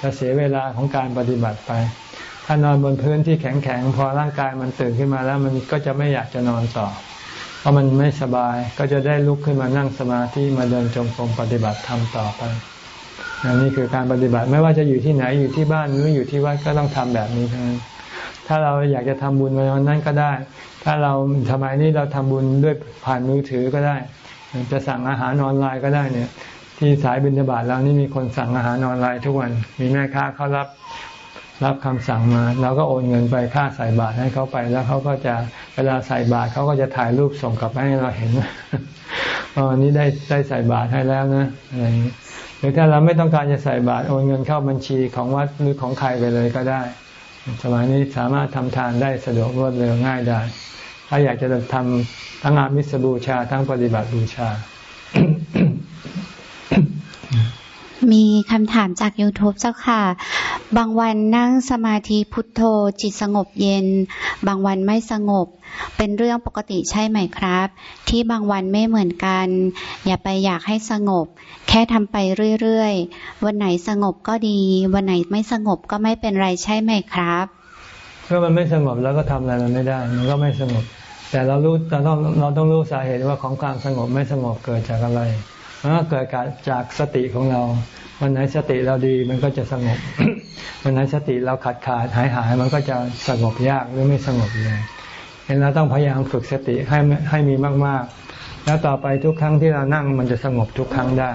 [SPEAKER 1] จะเสียเวลาของการปฏิบัติไป ถ้านอนบนพื้นที่แข็งๆพอร่างกายมันตื่นขึ้นมาแล้วมันก็จะไม่อยากจะนอนต่อ เพราะมันไม่สบายก็จะได้ลุกขึ้นมานั่งสมาธิมาเดินจงกรมปฏิบัติธรรมต่อไป นี่คือการปฏิบัติไม่ว่าจะอยู่ที่ไหนอยู่ที่บ้านหรืออยู่ที่วัดก็ต้องทำแบบนี้ทั้งนั้นถ้าเราอยากจะทำบุญวันนั้นก็ได้ ถ้าเราทำไมนี่เราทำบุญด้วยผ่านมือถือก็ได้ จะสั่งอาหารออนไลน์ก็ได้เนี่ย ที่สายบิณฑบาตเรานี่มีคนสั่งอาหารออนไลน์ทุกวัน มีแม่ค้าเขารับรับคำสั่งมาเราก็โอนเงินไปค่าใส่บาตรให้เขาไปแล้วเขาก็จะเวลาใส่บาตรเขาก็จะถ่ายรูปส่งกลับให้เราเห็นว่าวันนี้ได้ได้ใส่บาตรให้แล้วนะอะไรอย่างนี้ หรือถ้าเราไม่ต้องการจะใส่บาตรโอนเงินเข้าบัญชีของวัดหรือของใครไปเลยก็ได้ สมัยนี้สามารถทำทานได้สะดวกรวดเร็วง่ายได้ ถ้าอยากจะทำทั้งอามิสบูชาทั้งปฏิบัติบูชา
[SPEAKER 2] มีคำถามจาก YouTube เจ้าค่ะ บางวันนั่งสมาธิพุทโธจิตสงบเย็น บางวันไม่สงบ เป็นเรื่องปกติใช่ไหมครับ ที่บางวันไม่เหมือนกัน อย่าไปอยากให้สงบ แค่ทำไปเรื่อยๆ วันไหนสงบก็ดี วันไหนไม่สงบก็ไม่เป็นไรใช่ไหมครับ
[SPEAKER 1] เมื่อมันไม่สงบแล้วก็ทำอะไรมันไม่ได้ มันก็ไม่สงบ แต่เรารู้เราต้องเราต้องรู้สาเหตุว่าของความสงบไม่สงบเกิดจากอะไรมันก็เกิดจากสติของเรา วันไหนสติเราดีมันก็จะสงบ วันไหนสติเราขาดขาดหายหายมันก็จะสงบยากหรือไม่สงบเลยเห็นเราต้องพยายามฝึกสติให้ให้มีมาก ๆ แล้วต่อไปทุกครั้งที่เรานั่งมันจะสงบทุกครั้งได้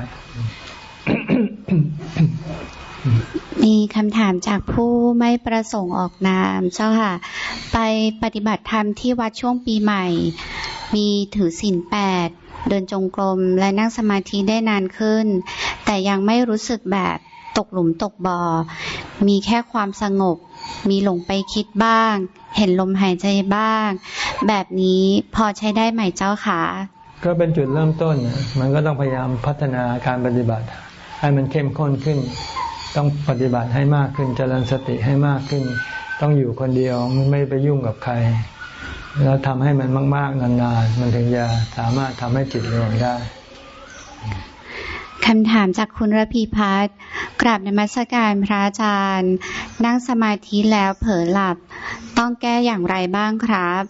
[SPEAKER 2] มีคำถามจากผู้ไม่ประสงค์ออกนามเจ้าค่ะ ไปปฏิบัติธรรมที่วัดช่วงปีใหม่ มีถือศีลแปด เดินจงกรมและนั่งสมาธิได้นานขึ้น แต่ยังไม่รู้สึกแบบตกหลุมตกบอ่อ มีแค่ความสงบ มีหลงไปคิดบ้าง เห็นลมหายใจบ้าง แบบนี้พอใช้ได้ไหมเจ้าคะ
[SPEAKER 1] ก็เป็นจุดเริ่มต้น มันก็ต้องพยายามพัฒนาการปฏิบัติ ให้มันเข้มข้นขึ้น ต้องปฏิบัติให้มากขึ้น เจริญสติให้มากขึ้น ต้องอยู่คนเดียวไม่ไปยุ่งกับใคร แล้วทำให้มันมาก ๆ นานๆ มันถึงจะสามารถทำให้จิตรวมได้
[SPEAKER 2] คำถามจากคุณระพีพัฒน์กราบในมัสการพระอาจารย์ นั่งสมาธิแล้วเผลอหลับ ต้องแก้อย่างไรบ้างครับ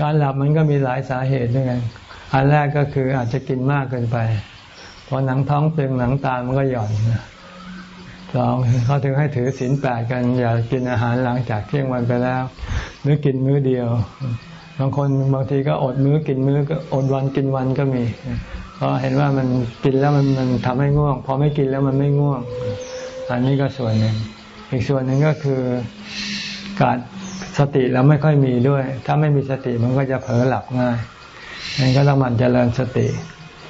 [SPEAKER 1] การหลับมันก็มีหลายสาเหตุด้วยกันอันแรกก็คืออาจจะกินมากเกินไปพอหนังท้องตึงหนังตามันก็หย่อนสองเขาถึงให้ถือศีลแปดกันอย่ากินอาหารหลังจากเที่ยงวันไปแล้ว หรือกินมื้อเดียว บางคนบางทีก็อดมื้อกินมื้อก็อดวันกินวันก็มีเพราะเห็นว่ามันกินแล้วมันมันทำให้ง่วง พอไม่กินแล้วมันไม่ง่วง อันนี้ก็ส่วนหนึ่งอีกส่วนหนึ่งก็คือการสติเราไม่ค่อยมีด้วย ถ้าไม่มีสติมันก็จะเผลอหลับง่ายงั้นก็ต้องมันเจริญสติ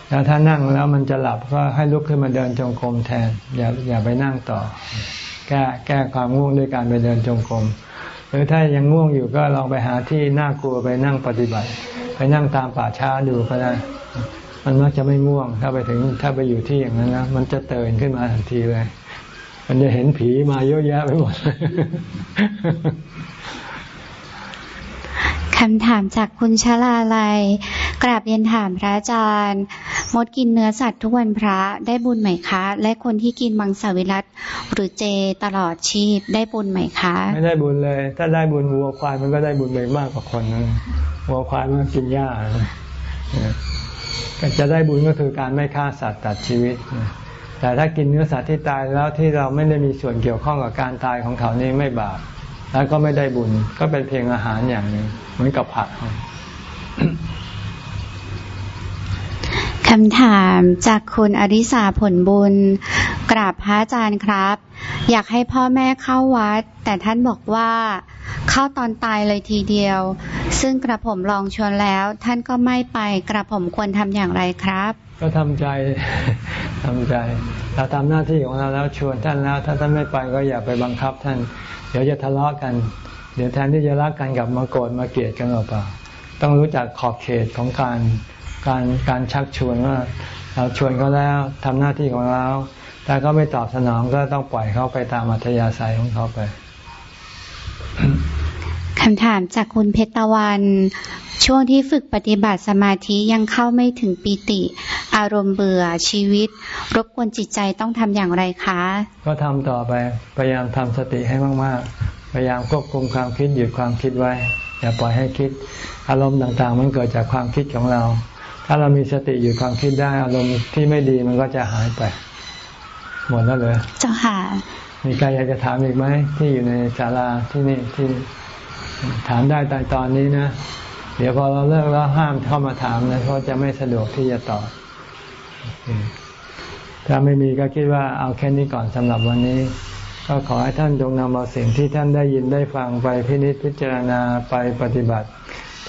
[SPEAKER 1] แล้วถ้านั่งแล้วมันจะหลับก็ให้ลุกขึ้นมาเดินจงกรมแทน อย่าอย่าไปนั่งต่อ แก้แก้ความง่วงด้วยการไปเดินจงกรม หรือถ้ายังง่วงอยู่ก็ลองไปหาที่น่ากลัวไปนั่งปฏิบัติ ไปนั่งตามป่าช้าดูก็ได้มันมักจะไม่ง่วง ถ้าไปถึงถ้าไปอยู่ที่อย่างนั้นนะมันจะเตือนขึ้นมาทันทีเลย มันจะเห็นผีมาเยอะแยะไปหมด
[SPEAKER 2] คำถามจากคุณชลาลัย กราบเรียนถามพระอาจารย์ มดกินเนื้อสัตว์ทุกวันพระได้บุญไหมคะ และคนที่กินมังสวิรัตหรือเจตลอดชีพได้บุญไหมคะ
[SPEAKER 1] ไม่ได้บุญเลย ถ้าได้บุญวัวควายมันก็ได้บุญไปมากกว่าคนนะวัวควายมันกินหญ้าจะได้บุญก็คือการไม่ฆ่าสัตว์ตัดชีวิต แต่ถ้ากินเนื้อสัตว์ที่ตายแล้วที่เราไม่ได้มีส่วนเกี่ยวข้องกับการตายของเขานี่ไม่บาปแล้วก็ไม่ได้บุญก็เป็นเพียงอาหารอย่างหนึ่งเหมือนกับผัก
[SPEAKER 2] คำถามจากคุณอริสาผลบุญ กราบพระอาจารย์ครับ อยากให้พ่อแม่เข้าวัด แต่ท่านบอกว่าเข้าตอนตายเลยทีเดียว ซึ่งกระผมลองชวนแล้ว ท่านก็ไม่ไปกระผมควรทำอย่างไรครับ
[SPEAKER 1] ก็ทำใจทำใจ เราทำหน้าที่ของเราแล้วชวนท่านแล้ว ถ้าท่านไม่ไปก็อย่าไปบังคับท่าน เดี๋ยวจะทะเลาะกัน เดี๋ยวแทนที่จะรักกันกับมาโกรธมาเกลียดกันหรือเปล่าต้องรู้จักขอบเขตของการ การการชักชวนว่า เราชวนเขาแล้วทำหน้าที่ของเราแต่ก็ไม่ตอบสนองก็ต้องปล่อยเขาไปตามอัธยาศัยของเขาไป
[SPEAKER 2] คำถามจากคุณเพชรตะวัน ช่วงที่ฝึกปฏิบัติสมาธิยังเข้าไม่ถึงปิติ อารมณ์เบื่อชีวิต รบกวนจิตใจต้องทำอย่างไรคะ
[SPEAKER 1] ก็ทำต่อไปพยายามทำสติให้มากๆ พยายามควบคุมความคิดหยุดความคิดไว้ อย่าปล่อยให้คิด อารมณ์ต่างๆ มันเกิดจากความคิดของเรา ถ้าเรามีสติหยุดความคิดได้อารมณ์ที่ไม่ดีมันก็จะหายไป หมดแล้วเลย
[SPEAKER 2] เจ้าค่ะ
[SPEAKER 1] มีใครอยากจะถามอีกไหมที่อยู่ในศาลาที่นี่ที่ถามได้แต่ตอนนี้นะ เดี๋ยวพอเราเลิกแล้วห้ามเข้ามาถามนะเพราะจะไม่สะดวกที่จะตอบถ้าไม่มีก็คิดว่าเอาแค่นี้ก่อนสำหรับวันนี้ ก็ขอให้ท่านจงนำเอาสิ่งที่ท่านได้ยินได้ฟังไปพินิจพิจารณาไปปฏิบัติเ